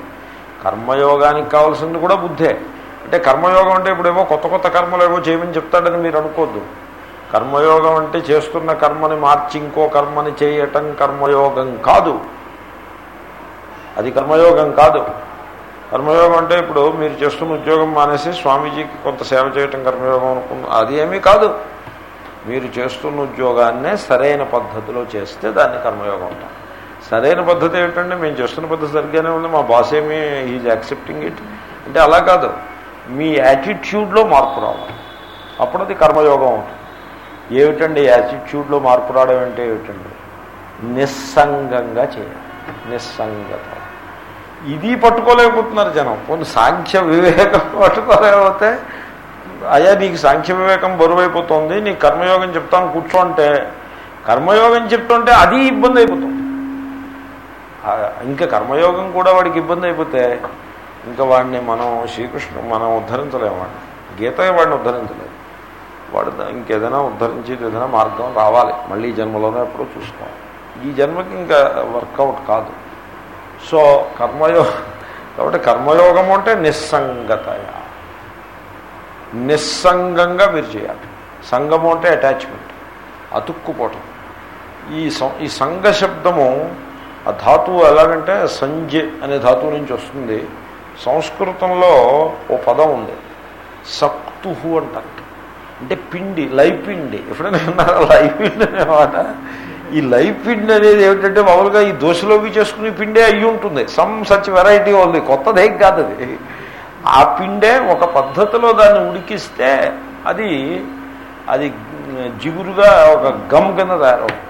కర్మయోగానికి కావాల్సింది కూడా బుద్ధే. అంటే కర్మయోగం అంటే ఇప్పుడేమో కొత్త కొత్త కర్మలు ఏవో చేయమని చెప్తాడని మీరు అనుకోద్దు. కర్మయోగం అంటే చేస్తున్న కర్మని మార్చి ఇంకో కర్మని చేయటం కర్మయోగం కాదు. అది కర్మయోగం కాదు. కర్మయోగం అంటే ఇప్పుడు మీరు చేస్తున్న ఉద్యోగం మానేసి స్వామీజీకి కొంత సేవ చేయటం కర్మయోగం అనుకున్న అది ఏమీ కాదు. మీరు చేస్తున్న ఉద్యోగాన్నే సరైన పద్ధతిలో చేస్తే దాన్ని కర్మయోగం అంటారు. సరైన పద్ధతి ఏమిటంటే మేము చేస్తున్న పద్ధతి సరిగ్గానే ఉంది మా బాస్ ఏమీ ఈజ్ యాక్సెప్టింగ్ ఇట్ అంటే అలా కాదు. మీ యాటిట్యూడ్లో మార్పు రావాలి. అప్పుడు అది కర్మయోగం ఉంటుంది. ఏమిటండి యాటిట్యూడ్లో మార్పు రావడం అంటే ఏమిటండి? నిస్సంగంగా చేయాలి. నిస్సంగత. ఇది పట్టుకోలేకపోతున్నారు జనం. కొన్ని సాంఖ్య వివేకం <laughs> పట్టుకోలేకపోతే అయ్యా నీకు సాంఖ్య వివేకం బరువైపోతుంది నీ కర్మయోగం చెప్తాను కూర్చోంటే కర్మయోగం చెప్తుంటే అది ఇబ్బంది అయిపోతుంది ఇంకా కర్మయోగం కూడా వాడికి ఇబ్బంది అయిపోతే ఇంకా వాడిని మనం శ్రీకృష్ణుడు మనం ఉద్ధరించలేము వాడిని. గీత వాడిని ఉద్ధరించలేదు. వాడు ఇంకేదైనా ఉద్ధరించేది ఏదైనా మార్గం రావాలి. మళ్ళీ జన్మలోనే ఎప్పుడో చూసుకోవాలి. ఈ జన్మకి ఇంకా వర్కౌట్ కాదు. సో కర్మయో కాబట్టి కర్మయోగం అంటే నిస్సంగతయ. నిస్సంగంగా మీరు చేయాలి. సంగము అంటే అటాచ్మెంట్ అతుక్కుపోవటం. ఈ సం ఈ సంఘ శబ్దము ఆ ధాతువు ఎలాగంటే సంజయ్ అనే ధాతువు నుంచి వస్తుంది. సంస్కృతంలో ఓ పదం ఉంది. సక్తు అంటారు. అంటే పిండి లైపిండి ఎప్పుడైనా విన్నారా? లైపిండి అనేమాట ఈ లైపిండి అనేది ఏమిటంటే మామూలుగా ఈ దోశలోకి చేసుకునే పిండే అయ్యి ఉంటుంది. సమ్ సచ్ వెరైటీ ఉంది. కొత్తదేం కాదు అది. ఆ పిండే ఒక పద్ధతిలో దాన్ని ఉడికిస్తే అది అది జిగురుగా ఒక గమ్ కింద తయారవుతుంది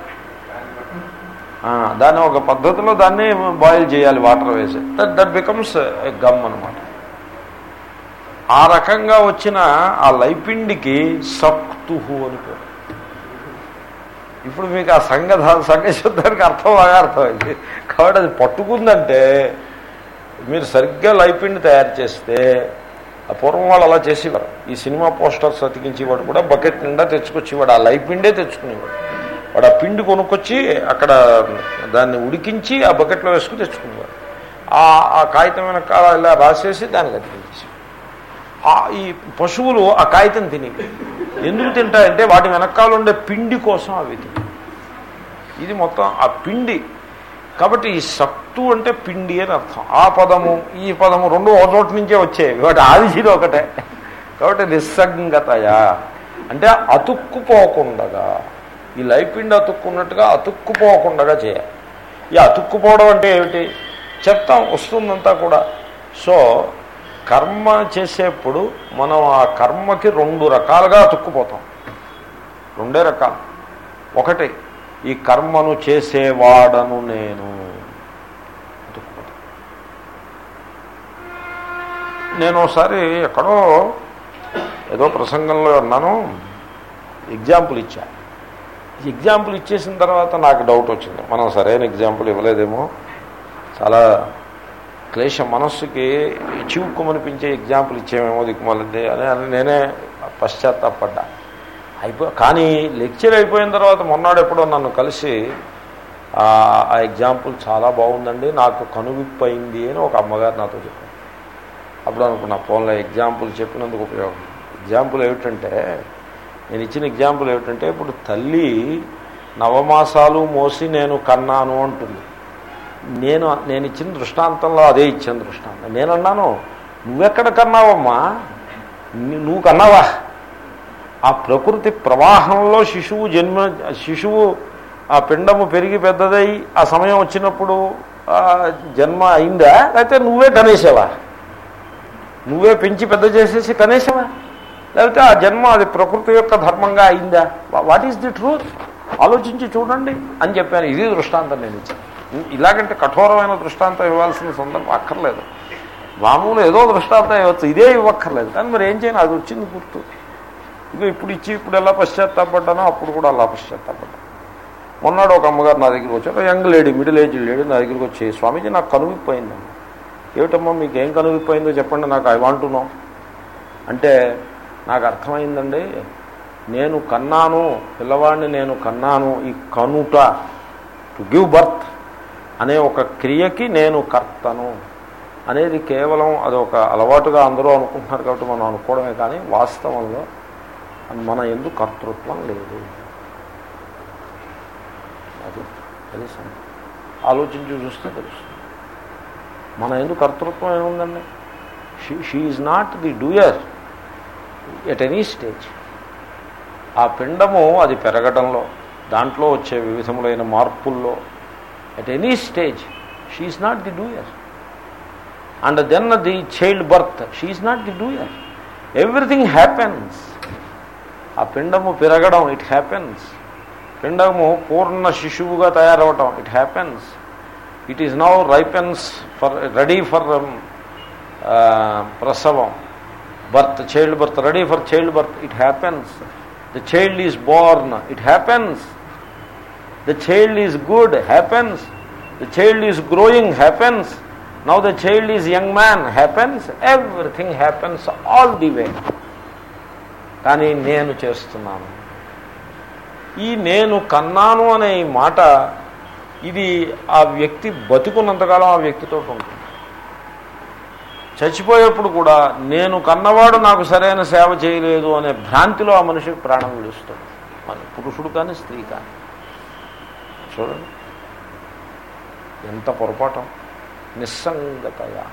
దాన్ని ఒక పద్ధతిలో దాన్ని బాయిల్ చేయాలి వాటర్ వేసి. దట్ దట్ బికమ్స్ గమ్ అనమాట ఆ రకంగా వచ్చిన ఆ లైపిండికి సక్తుహు అని పేరు. ఇప్పుడు మీకు ఆ సంఘ సంఘ అర్థం బాగా అర్థమైంది. కాబట్టి అది పట్టుకుందంటే మీరు సరిగ్గా లైపిండి తయారు చేస్తే ఆ పూర్వం వాళ్ళు అలా చేసేవారు. ఈ సినిమా పోస్టర్స్ అతికించేవాడు కూడా బకెట్ నిండా తెచ్చుకొచ్చేవాడు. ఆ లైపిండే తెచ్చుకునేవాడు. వాడు ఆ పిండి కొనుక్కొచ్చి అక్కడ దాన్ని ఉడికించి ఆ బకెట్లో వేసుకుని తెచ్చుకునేవాడు. ఆ ఆ కాగితం వెనకాల ఇలా రాసేసి దానికి అతికించేసి ఈ పశువులు ఆ కాగితం తిని ఎందుకు తింటాయంటే వాటి వెనకాల ఉండే పిండి కోసం అవి తింటాయి. ఇది మొత్తం ఆ పిండి. కాబట్టి ఈ సత్తు అంటే పిండి అని అర్థం. ఆ పదము ఈ పదము రెండు ఒక చోట నుంచే వచ్చాయి వాటి ఆదిశీలు ఒకటే. కాబట్టి నిస్సంగతయా. అంటే అతుక్కుపోకుండగా ఈ లైపిండి అతుక్కున్నట్టుగా అతుక్కుపోకుండగా చేయాలి. ఈ అతుక్కుపోవడం అంటే ఏమిటి? చెత్త వస్తుందంతా కూడా. సో కర్మ చేసేప్పుడు మనం ఆ కర్మకి రెండు రకాలుగా అతుక్కుపోతాం. రెండే రకాలు. ఒకటి ఈ కర్మను చేసేవాడను నేను. అతుక్కుపోతాను నేను ఒకసారి ఎక్కడో ఏదో ప్రసంగంలో ఉన్నాను ఎగ్జాంపుల్ ఇచ్చా. ఎగ్జాంపుల్ ఇచ్చేసిన తర్వాత నాకు డౌట్ వచ్చింది. మనం సరైన ఎగ్జాంపుల్ ఇవ్వలేదేమో. చాలా క్లేశ మనస్సుకి చివుక్కుమనిపించే ఎగ్జాంపుల్ ఇచ్చేమేమో దిక్కుమాలండి అని అని నేనే పశ్చాత్తాపడ్డా. అయిపో కానీ లెక్చర్ అయిపోయిన తర్వాత మొన్నాడు ఎప్పుడో నన్ను కలిసి ఆ ఎగ్జాంపుల్ చాలా బాగుందండి నాకు కనువిప్పైంది అని ఒక అమ్మగారు నాతో చెప్పారు. అప్పుడు అనుకున్నా ఫోన్లో ఎగ్జాంపుల్ చెప్పినందుకు ఉపయోగం. ఎగ్జాంపుల్ ఏమిటంటే నేను ఇచ్చిన ఎగ్జాంపుల్ ఏమిటంటే ఇప్పుడు తల్లి నవమాసాలు మోసి నేను కన్నాను అంటుంది. నేను నేను ఇచ్చిన దృష్టాంతంలో అదే ఇచ్చిన దృష్టాంతం. నేనన్నాను నువ్వెక్కడ కన్నావమ్మా? నువ్వు కన్నావా? ఆ ప్రకృతి ప్రవాహంలో శిశువు జన్మ శిశువు ఆ పిండము పెరిగి పెద్దదై ఆ సమయం వచ్చినప్పుడు జన్మ అయిందా? లేకపోతే నువ్వే కనేసావా? నువ్వే పెంచి పెద్ద చేసేసి కనేసావా? లేకపోతే ఆ జన్మ అది ప్రకృతి యొక్క ధర్మంగా అయిందా? What is the truth? ఆలోచించి చూడండి అని చెప్పాను. ఇది దృష్టాంతం నేను ఇచ్చాను. ఇలాగంటే కఠోరమైన దృష్టాంతం ఇవ్వాల్సిన సందర్భం అక్కర్లేదు. మామూలు ఏదో దృష్టాంతం ఇవ్వచ్చు ఇదే ఇవ్వక్కర్లేదు. కానీ మరి ఏం చేయను అది వచ్చింది గుర్తు. ఇదిగో ఇప్పుడు ఇచ్చి ఇప్పుడు ఎలా పశ్చాత్తాపడ్డానో అప్పుడు కూడా అలా పశ్చాత్తాపడ్డాను మొన్నాడు ఒక అమ్మగారు నా దగ్గరికి వచ్చారు young lady middle age lady నా దగ్గరికి వచ్చి స్వామీజీ నాకు కనువిపోయిందండి ఏమిటమ్మా మీకు ఏం కనువిపోయిందో చెప్పండి నాకు ఐ వాంట్ నో. అంటే నాకు అర్థమైందండి నేను కన్నాను పిల్లవాడిని నేను కన్నాను ఈ కనుట టు గివ్ బర్త్ అనే ఒక క్రియకి నేను కర్తను అనేది కేవలం అదొక అలవాటుగా అందరూ అనుకుంటున్నారు కాబట్టి మనం అనుకోవడమే కానీ వాస్తవంలో మన ఎందుకు కర్తృత్వం లేదు. అది అది ఆలోచించి చూస్తే తెలుస్తుంది. మన ఎందుకు కర్తృత్వం ఏముందండి? She she is not the doer at any stage ఆ పిండము అది పెరగడంలో దాంట్లో వచ్చే వివిధములైన మార్పుల్లో at any stage she is not the doer and then the child birth she is not the doer everything happens ఆ పిండము పెరగడం ఇట్ హ్యాపెన్స్ పిండము పూర్ణ శిశువుగా తయారవటం it happens it is now ripens for ready for ప్రసవం birth child birth ready for child birth it happens the child is born it happens the child is good happens the child is growing happens now the child is young man happens everything happens all the way. కానీ నేను చేస్తున్నాను. ఈ నేను కన్నాను అనే ఈ మాట ఇది ఆ వ్యక్తి బతుకున్నంతకాలం ఆ వ్యక్తితో ఉంటుంది. చచ్చిపోయేప్పుడు కూడా నేను కన్నవాడు నాకు సరైన సేవ చేయలేదు అనే భ్రాంతిలో ఆ మనిషికి ప్రాణం విడుస్తాడు పురుషుడు కానీ స్త్రీ కానీ. చూడండి. ఎంత పొరపాటం. నిస్సంగతయా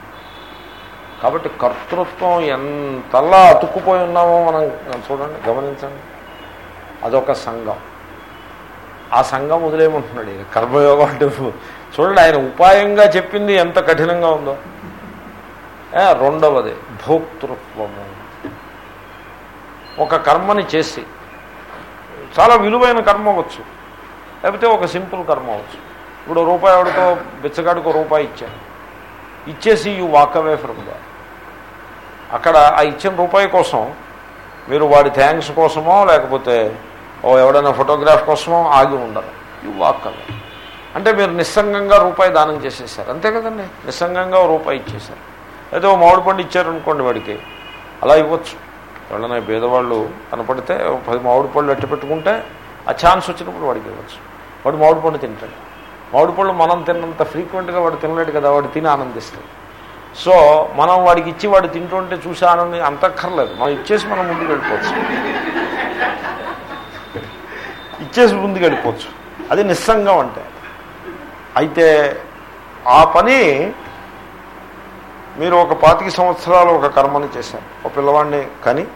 కాబట్టి కర్తృత్వం ఎంతలా అతుక్కుపోయి ఉన్నామో మనం చూడండి గమనించండి. అదొక సంఘం. ఆ సంఘం వదిలేయమంటున్నాడు ఈయన. కర్మయోగం అంటే చూడండి ఆయన ఉపాయంగా చెప్పింది ఎంత కఠినంగా ఉందో. రెండవది భోక్తృత్వము. ఒక కర్మని చేసి చాలా విలువైన కర్మ వచ్చు లేకపోతే ఒక సింపుల్ కర్మ అవచ్చు ఇప్పుడు రూపాయి ఎవడితో బిచ్చగాడికి రూపాయి ఇచ్చాను ఇచ్చేసి యూ వాక్ అవే ఫ్రమ్ దా అక్కడ ఆ ఇచ్చిన రూపాయి కోసం మీరు వాడి థ్యాంక్స్ కోసమో లేకపోతే ఓ ఎవడైనా ఫోటోగ్రాఫ్ కోసమో ఆగి ఉండరు. యూ వాక్ అవే అంటే మీరు నిస్సంగంగా రూపాయి దానం చేసేసారు. అంతే కదండి? నిస్సంగంగా ఓ రూపాయి ఇచ్చేసారు. అయితే ఓ మామిడి పండు ఇచ్చారనుకోండి వాడికి. అలా ఇవ్వచ్చు. ఎవరైనా పేదవాళ్ళు కనపడితే పది మామిడి పళ్ళు అట్టి పెట్టుకుంటే ఆ ఛాన్స్ వచ్చినప్పుడు వాడికి ఇవ్వచ్చు. వాడు మామిడి పండు తింటాడు. మామిడి పళ్ళు మనం తిన్నంత ఫ్రీక్వెంట్గా వాడు తినలేడు కదా వాడు తిని ఆనందిస్తాడు. సో మనం వాడికి ఇచ్చి వాడు తింటుంటే చూసి ఆనంది అంతక్కర్లేదు. మనం ఇచ్చేసి మనం ముందుకు వెళ్ళిపోవచ్చు. ఇచ్చేసి ముందుకు వెళ్ళిపోవచ్చు. అది నిస్సంగం అంటే. అయితే ఆ పని మీరు ఒక పాతిక సంవత్సరాలు ఒక కర్మని చేశారు. ఒక పిల్లవాడిని కానీ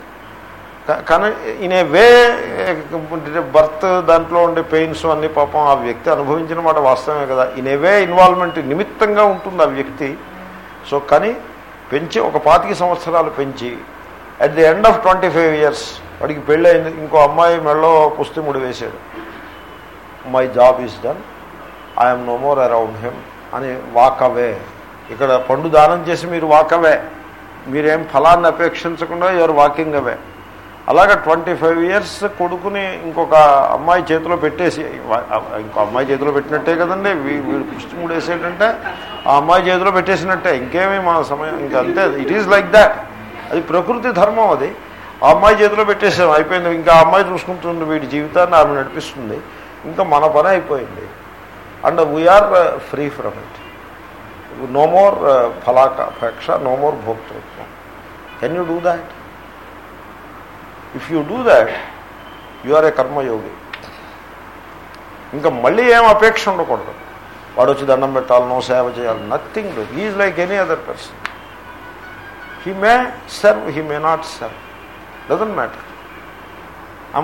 కానీ ఇన్ ఏ వే బర్త్ దాంట్లో ఉండే పెయిన్స్ అన్ని పాపం ఆ వ్యక్తి అనుభవించిన మాట వాస్తవమే కదా. ఇన్ ఏ వే ఇన్వాల్వ్మెంట్ నిమిత్తంగా ఉంటుంది ఆ వ్యక్తి. సో కానీ పెంచి ఒక పాతిక సంవత్సరాలు పెంచి at the end of twenty five years వాడికి పెళ్ళయింది ఇంకో అమ్మాయి మెళ్ళో పుస్తిముడి వేశాడు. My job is done I'm no more around him అని వాక్ అవే ఇక్కడ పండు దానం చేసి మీరు వాక్ అవే మీరేం ఫలాన్ని అపేక్షించకుండా యువర్ వాకింగ్ అవే. అలాగే ట్వంటీ ఫైవ్ ఇయర్స్ కొడుకుని ఇంకొక అమ్మాయి చేతిలో పెట్టేసి ఇంకో అమ్మాయి చేతిలో పెట్టినట్టే కదండి. వీ- వీడు పుష్టి మూడేసేటంటే ఆ అమ్మాయి చేతిలో పెట్టేసినట్టే. ఇంకేమీ మన సమయం ఇంకా అంతే. ఇట్ ఈజ్ లైక్ దాట్ అది ప్రకృతి ధర్మం అది. ఆ అమ్మాయి చేతిలో పెట్టేసాం అయిపోయింది. ఇంకా అమ్మాయి చూసుకుంటుంది వీడి జీవితాన్ని ఆమె నడిపిస్తుంది. ఇంకా మన పని అయిపోయింది. And we are free from it no more ఫలాకాపేక్ష no more భోక్తృత్వం can you do that if you do that you are a కర్మయోగి ఇంకా మళ్ళీ ఏం అపేక్ష ఉండకూడదు. వాడు వచ్చి దండం పెట్టాలనో సేవ చేయాలి nothing he like any other person he may serve he may not serve doesn't matter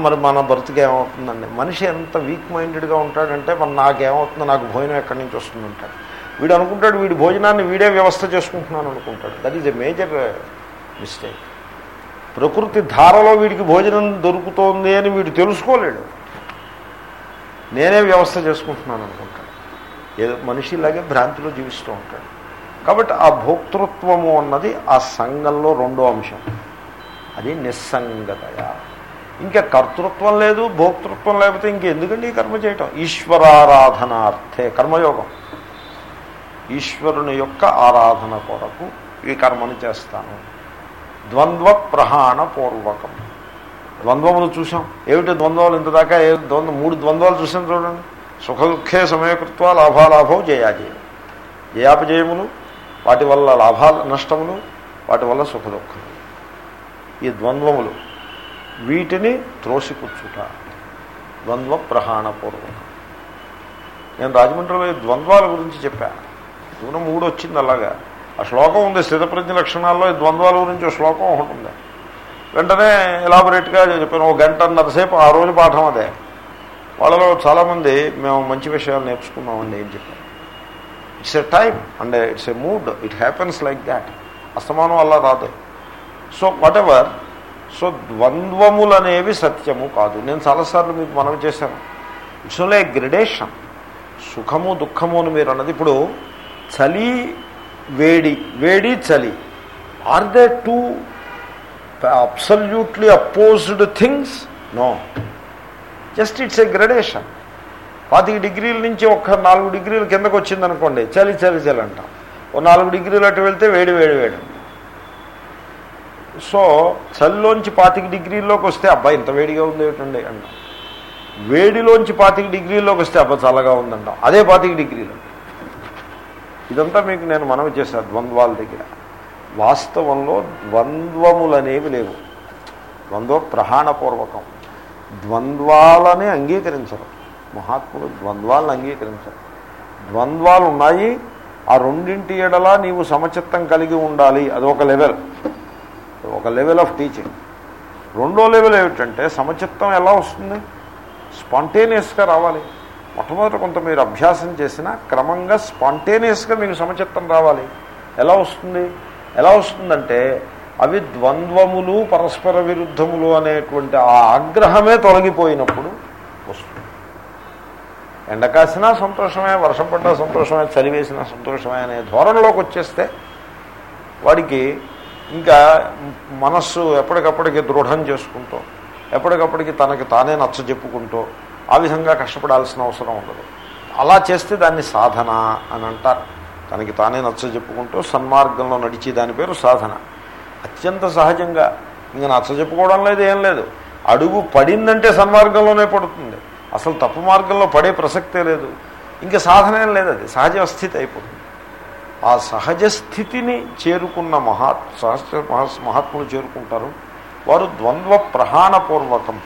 మరి మన బ్రతుకు ఏమవుతుందండి? మనిషి ఎంత వీక్ మైండెడ్గా ఉంటాడంటే మన నాకేమవుతుందో? నాకు భోజనం ఎక్కడి నుంచి వస్తుందంటాడు వీడు అనుకుంటాడు వీడి భోజనాన్ని వీడే వ్యవస్థ చేసుకుంటున్నాను అనుకుంటాడు. That is a major mistake ప్రకృతి ధారలో వీడికి భోజనం దొరుకుతోంది అని వీడు తెలుసుకోలేడు. నేనే వ్యవస్థ చేసుకుంటున్నాను అనుకుంటాడు ఏదో మనిషి ఇలాగే భ్రాంతిలో జీవిస్తూ ఉంటాడు. కాబట్టి ఆ భోక్తృత్వము అన్నది ఆ సంఘంలో రెండో అంశం. అది నిస్సంగతయ. ఇంకా కర్తృత్వం లేదు భోక్తృత్వం లేకపోతే ఇంకెందుకండి ఈ కర్మ చేయటం? ఈశ్వరారాధనార్థే కర్మయోగం. ఈశ్వరుని యొక్క ఆరాధన కొరకు ఈ కర్మను చేస్తాను. ద్వంద్వ ప్రహాణ పూర్వకం ద్వంద్వములు చూసాం ఏమిటి ద్వంద్వాలు ఇంతదాకా ఏ ద్వంద్వ మూడు ద్వంద్వాలు చూసాం చూడండి. సుఖ దుఃఖే సమయకృత్వ లాభాలాభం జయాజయం జయాపజయములు వాటి వల్ల లాభాలు నష్టములు వాటి వల్ల సుఖ దుఃఖములు ఈ ద్వంద్వములు వీటిని త్రోసిపుచ్చుట. ద్వంద్వ ప్రహాణపూర్వకం నేను రాజమండ్రిలో ద్వంద్వాల గురించి చెప్పాను దూరం మూడు వచ్చింది అలాగా. ఆ శ్లోకం ఉంది స్థితప్రజ్ఞ లక్షణాల్లో ఈ ద్వంద్వాల గురించి ఒక శ్లోకం ఒకటి ఉంది. వెంటనే ఎలాబొరేట్గా చెప్పాను ఒక గంటన్నరసేపు ఆ రోజు పాఠం అదే. వాళ్ళలో చాలామంది మేము మంచి విషయాలు నేర్చుకున్నామండి ఏం చెప్పారు. It's a time and it's a mood it happens like that అస్తమానం అలా రాదు. సో వాట్ ఎవర్ సో ద్వంద్వములు అనేవి సత్యము కాదు. నేను చాలాసార్లు మీకు మనవి చేశాను. ఇట్స్ ఓన్లీ గ్రెడేషన్ సుఖము దుఃఖము అని మీరు అన్నది. ఇప్పుడు చలి వేడి వేడి చలి. Are they two absolutely opposed things no just it's a gradation పాతిక డిగ్రీల నుంచి ఒక నాలుగు డిగ్రీల కిందకు వచ్చిందనుకోండి చలి చలి చలి అంటాం. ఓ నాలుగు డిగ్రీలు అటు వెళ్తే వేడి వేడి వేడి సో చలిలోంచి పాతిక డిగ్రీల్లోకి వస్తే అబ్బాయి ఇంత వేడిగా ఉంది ఏమిటండి అంటాం. వేడిలోంచి పాతిక డిగ్రీల్లోకి వస్తే అబ్బా చల్లగా ఉందంటాం. అదే పాతిక డిగ్రీలు. ఇదంతా మీకు నేను మనవి చేశాను ద్వంద్వాల దగ్గర. వాస్తవంలో ద్వంద్వములనేవి లేవు. ద్వంద్వ ప్రహాణపూర్వకం. ద్వంద్వాలని అంగీకరించరు. మహాత్ముడు ద్వంద్వాలను అంగీకరించరు. ద్వంద్వాలు ఉన్నాయి ఆ రెండింటి ఎడలా నీవు సమచిత్తం కలిగి ఉండాలి. అది ఒక లెవెల్. ఒక లెవెల్ ఆఫ్ టీచింగ్. రెండో లెవెల్ ఏమిటంటే సమచిత్తం ఎలా వస్తుంది? స్పాంటేనియస్గా రావాలి. మొట్టమొదట కొంత మీరు అభ్యాసం చేసినా క్రమంగా స్పాంటేనియస్గా మీకు సమచిత్తం రావాలి. ఎలా వస్తుంది? ఎలా వస్తుందంటే అవి ద్వంద్వములు పరస్పర విరుద్ధములు అనేటువంటి ఆ ఆగ్రహమే తొలగిపోయినప్పుడు వస్తుంది. ఎండ కాసినా సంతోషమే వర్షం పడ్డా సంతోషమే చలివేసినా సంతోషమే అనే ధోరణిలోకి వచ్చేస్తే వాడికి ఇంకా మనస్సు ఎప్పటికప్పటికి దృఢం చేసుకుంటూ ఎప్పటికప్పటికి తనకి తానే నచ్చ చెప్పుకుంటూ ఆ విధంగా కష్టపడాల్సిన అవసరం ఉండదు. అలా చేస్తే దాన్ని సాధన అని అంటారు. తనకి తానే నచ్చ చెప్పుకుంటూ సన్మార్గంలో నడిచి దాని పేరు సాధన. అత్యంత సహజంగా ఇంకా నచ్చ చెప్పుకోవడం లేదు ఏం లేదు. అడుగు పడిందంటే సన్మార్గంలోనే పడుతుంది. అసలు తప్పు మార్గంలో పడే ప్రసక్తే లేదు. ఇంకా సాధన ఏం లేదు అది. సహజ స్థితి అయిపోతుంది. ఆ సహజ స్థితిని చేరుకున్న మహా సహజ మహాత్ములు చేరుకుంటారు. వారు ద్వంద్వ ప్రహాణపూర్వకం.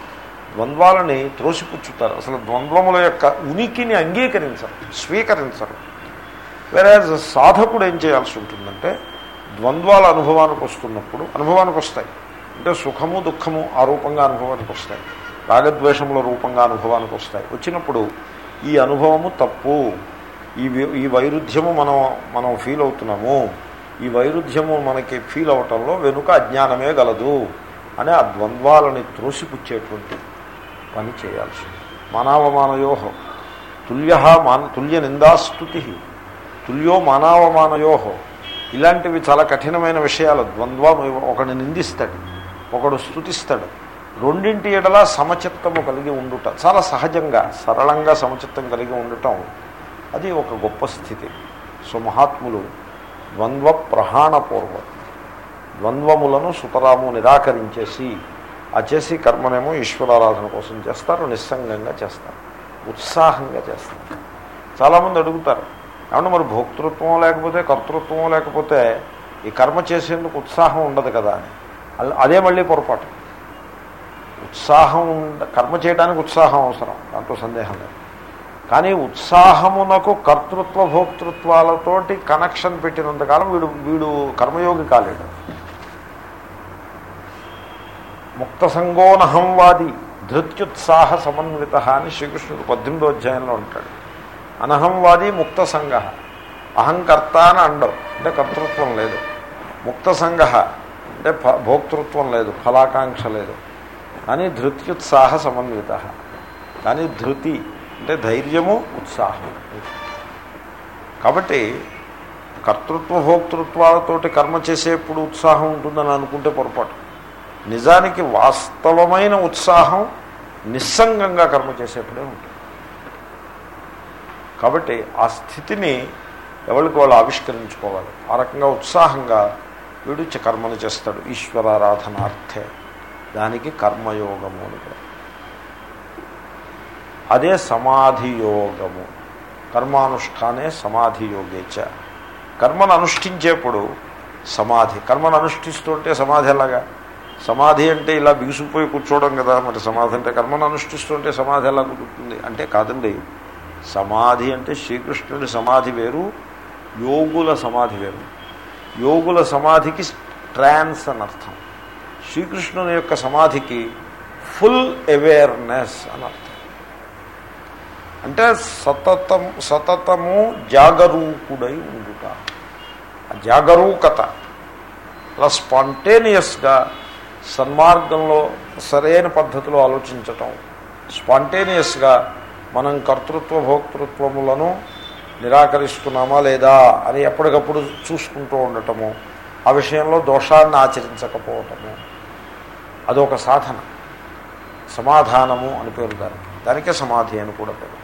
ద్వంద్వాలని త్రోసిపుచ్చుతారు. అసలు ద్వంద్వముల యొక్క ఉనికిని అంగీకరించరు స్వీకరించరు. వేరే సాధకుడు ఏం చేయాల్సి ఉంటుందంటే ద్వంద్వాల అనుభవానికి వస్తున్నప్పుడు అనుభవానికి వస్తాయి. అంటే సుఖము దుఃఖము ఆ రూపంగా అనుభవానికి వస్తాయి. రాగద్వేషముల రూపంగా అనుభవానికి వస్తాయి. వచ్చినప్పుడు ఈ అనుభవము తప్పు. ఈ ఈ వైరుధ్యము మనం మనం ఫీల్ అవుతున్నాము. ఈ వైరుధ్యము మనకి ఫీల్ అవటంలో వెనుక అజ్ఞానమే గలదు. అనే ఆ ద్వంద్వాలని త్రోసిపుచ్చేటువంటి పని చేయాల్సి. మానవమానయో. తుల్య మాన తుల్య నిందాస్తుతి. తుల్యో మానవమానయో. ఇలాంటివి చాలా కఠినమైన విషయాలు. ద్వంద్వం ఒకడు నిందిస్తాడు. ఒకడు స్థుతిస్తాడు రెండింటి ఎడల సమచిత్తము కలిగి ఉండుట. చాలా సహజంగా సరళంగా సమచిత్తం కలిగి ఉండటం అది ఒక గొప్ప స్థితి. సో మహాత్ములు ద్వంద్వ ప్రహాణపూర్వం. ద్వంద్వములను సుతరాము నిరాకరించేసి ఆ చేసి కర్మనేమో ఈశ్వరారాధన కోసం చేస్తారు నిస్సంగంగా చేస్తారు ఉత్సాహంగా చేస్తారు. చాలామంది అడుగుతారు ఏమన్నా మరి భోక్తృత్వం లేకపోతే కర్తృత్వం లేకపోతే ఈ కర్మ చేసేందుకు ఉత్సాహం ఉండదు కదా అని. అదే మళ్ళీ పొరపాటు. ఉత్సాహం కర్మ చేయడానికి ఉత్సాహం అవసరం దాంట్లో సందేహం లేదు. కానీ ఉత్సాహమునకు కర్తృత్వ భోక్తృత్వాలతోటి కనెక్షన్ పెట్టినంతకాలం వీడు వీడు కర్మయోగి కాలేడు. ముక్త సంగోనహంవాది ధృత్యుత్సాహ సమన్విత అని శ్రీకృష్ణుడు పద్దెనిమిదో అధ్యాయంలో ఉంటాడు అనహంవాది ముక్త సంగ అహంకర్త అని అండవు అంటే కర్తృత్వం లేదు. ముక్త సంగ అంటే భోక్తృత్వం లేదు ఫలాకాంక్ష లేదు. కానీ ధృత్యుత్సాహ సమన్విత. కానీ ధృతి అంటే ధైర్యము ఉత్సాహం. కాబట్టి కర్తృత్వ భోక్తృత్వాలతోటి కర్మ చేసేప్పుడు ఉత్సాహం ఉంటుందని అనుకుంటే పొరపాటు. నిజానికి వాస్తవమైన ఉత్సాహం నిస్సంగంగా కర్మ చేసేప్పుడే ఉంటుంది. కాబట్టి ఆ స్థితిని ఎవరికి వాళ్ళు ఆవిష్కరించుకోవాలి? ఆ రకంగా ఉత్సాహంగా వీడు కర్మను చేస్తాడు. ఈశ్వరారాధనార్థే. దానికి కర్మయోగము అని అదే సమాధియోగము. కర్మానుష్ఠానే సమాధియోగేచ కర్మను అనుష్ఠించేప్పుడు సమాధి. కర్మను అనుష్ఠిస్తుంటే సమాధి ఎలాగా? సమాధి అంటే ఇలా బిగుసుకుపోయి కూర్చోవడం కదా మరి సమాధి అంటే కర్మను అనుష్ఠిస్తుంటే సమాధి ఎలా కుదురుతుంది? అంటే కాదండి. సమాధి అంటే శ్రీకృష్ణుడి సమాధి వేరు యోగుల సమాధి వేరు. యోగుల సమాధికి ట్రాన్స్ అని అర్థం. శ్రీకృష్ణుని యొక్క సమాధికి ఫుల్ అవేర్నెస్ అని అర్థం. అంటే సతతం సతతము జాగరూకుడై ఉండుట. ఆ జాగరూకత అలా స్పాంటేనియస్గా సన్మార్గంలో సరైన పద్ధతిలో ఆలోచించటం. స్పాంటేనియస్గా మనం కర్తృత్వ భోక్తృత్వములను నిరాకరిస్తున్నామా లేదా అని ఎప్పటికప్పుడు చూసుకుంటూ ఉండటము ఆ విషయంలో దోషాన్ని ఆచరించకపోవటము అదొక సాధన. సమాధానము అని పేరు దానికి. దానికే సమాధి అని కూడా పేరు.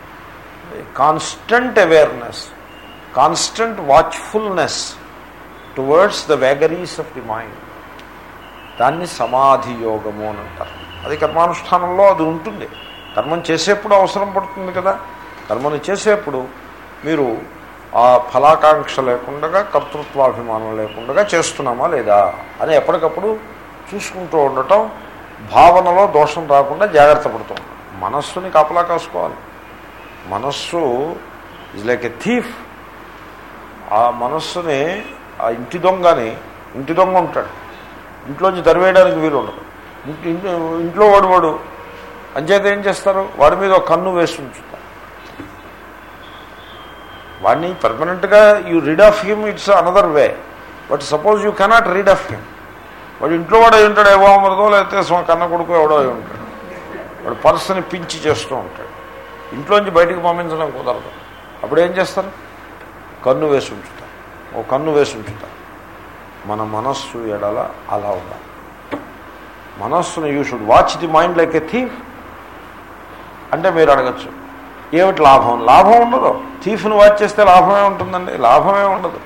Constant awareness constant watchfulness towards the vagaries of the mind. దాన్ని సమాధి యోగము అని అంటారు. అది కర్మానుష్ఠానంలో అది ఉంటుంది. కర్మం చేసేప్పుడు అవసరం పడుతుంది కదా. కర్మను చేసేప్పుడు మీరు ఆ ఫలాకాంక్ష లేకుండా కర్తృత్వాభిమానం లేకుండా చేస్తున్నామా లేదా అని ఎప్పటికప్పుడు చూసుకుంటూ ఉండటం భావనలో దోషం రాకుండా జాగ్రత్త పడుతూ మనస్సుని కాపలా కాసుకోవాలి. మనస్సు ఇజ్ లైక్ ఎ థీఫ్ ఆ మనస్సుని ఆ ఇంటి దొంగని ఇంటి దొంగ ఉంటాడు. ఇంట్లోంచి తరివేయడానికి వీలు ఉండదు ఇంట్లో వాడు వాడు. అంచేత ఏం చేస్తారు? వాడి మీద ఒక కన్ను వేసి ఉంచుతారు. వాడిని పర్మనెంట్గా you rid of him it's another way but suppose you cannot rid of him వాడు ఇంట్లో వాడు అయి ఉంటాడు ఏవో అమృతో లేకపోతే స్వ కన్న కొడుకు ఎవడో అయి ఉంటాడు. వాడు పర్సన్ పించి చేస్తూ ఉంటాడు. ఇంట్లోంచి బయటకు పంపించడం కుదరదు. అప్పుడు ఏం చేస్తారు? కన్ను వేసి ఉంచుతారు. ఓ కన్ను వేసి ఉంచుతారు. మన మనస్సు ఎడల అలా ఉండాలి. మనస్సును you should watch the mind like a thief అంటే మీరు అడగచ్చు ఏమిటి లాభం? లాభం ఉండదు. థీఫ్ను వాచ్ చేస్తే లాభమే ఉంటుందండి. లాభమే ఉండదు.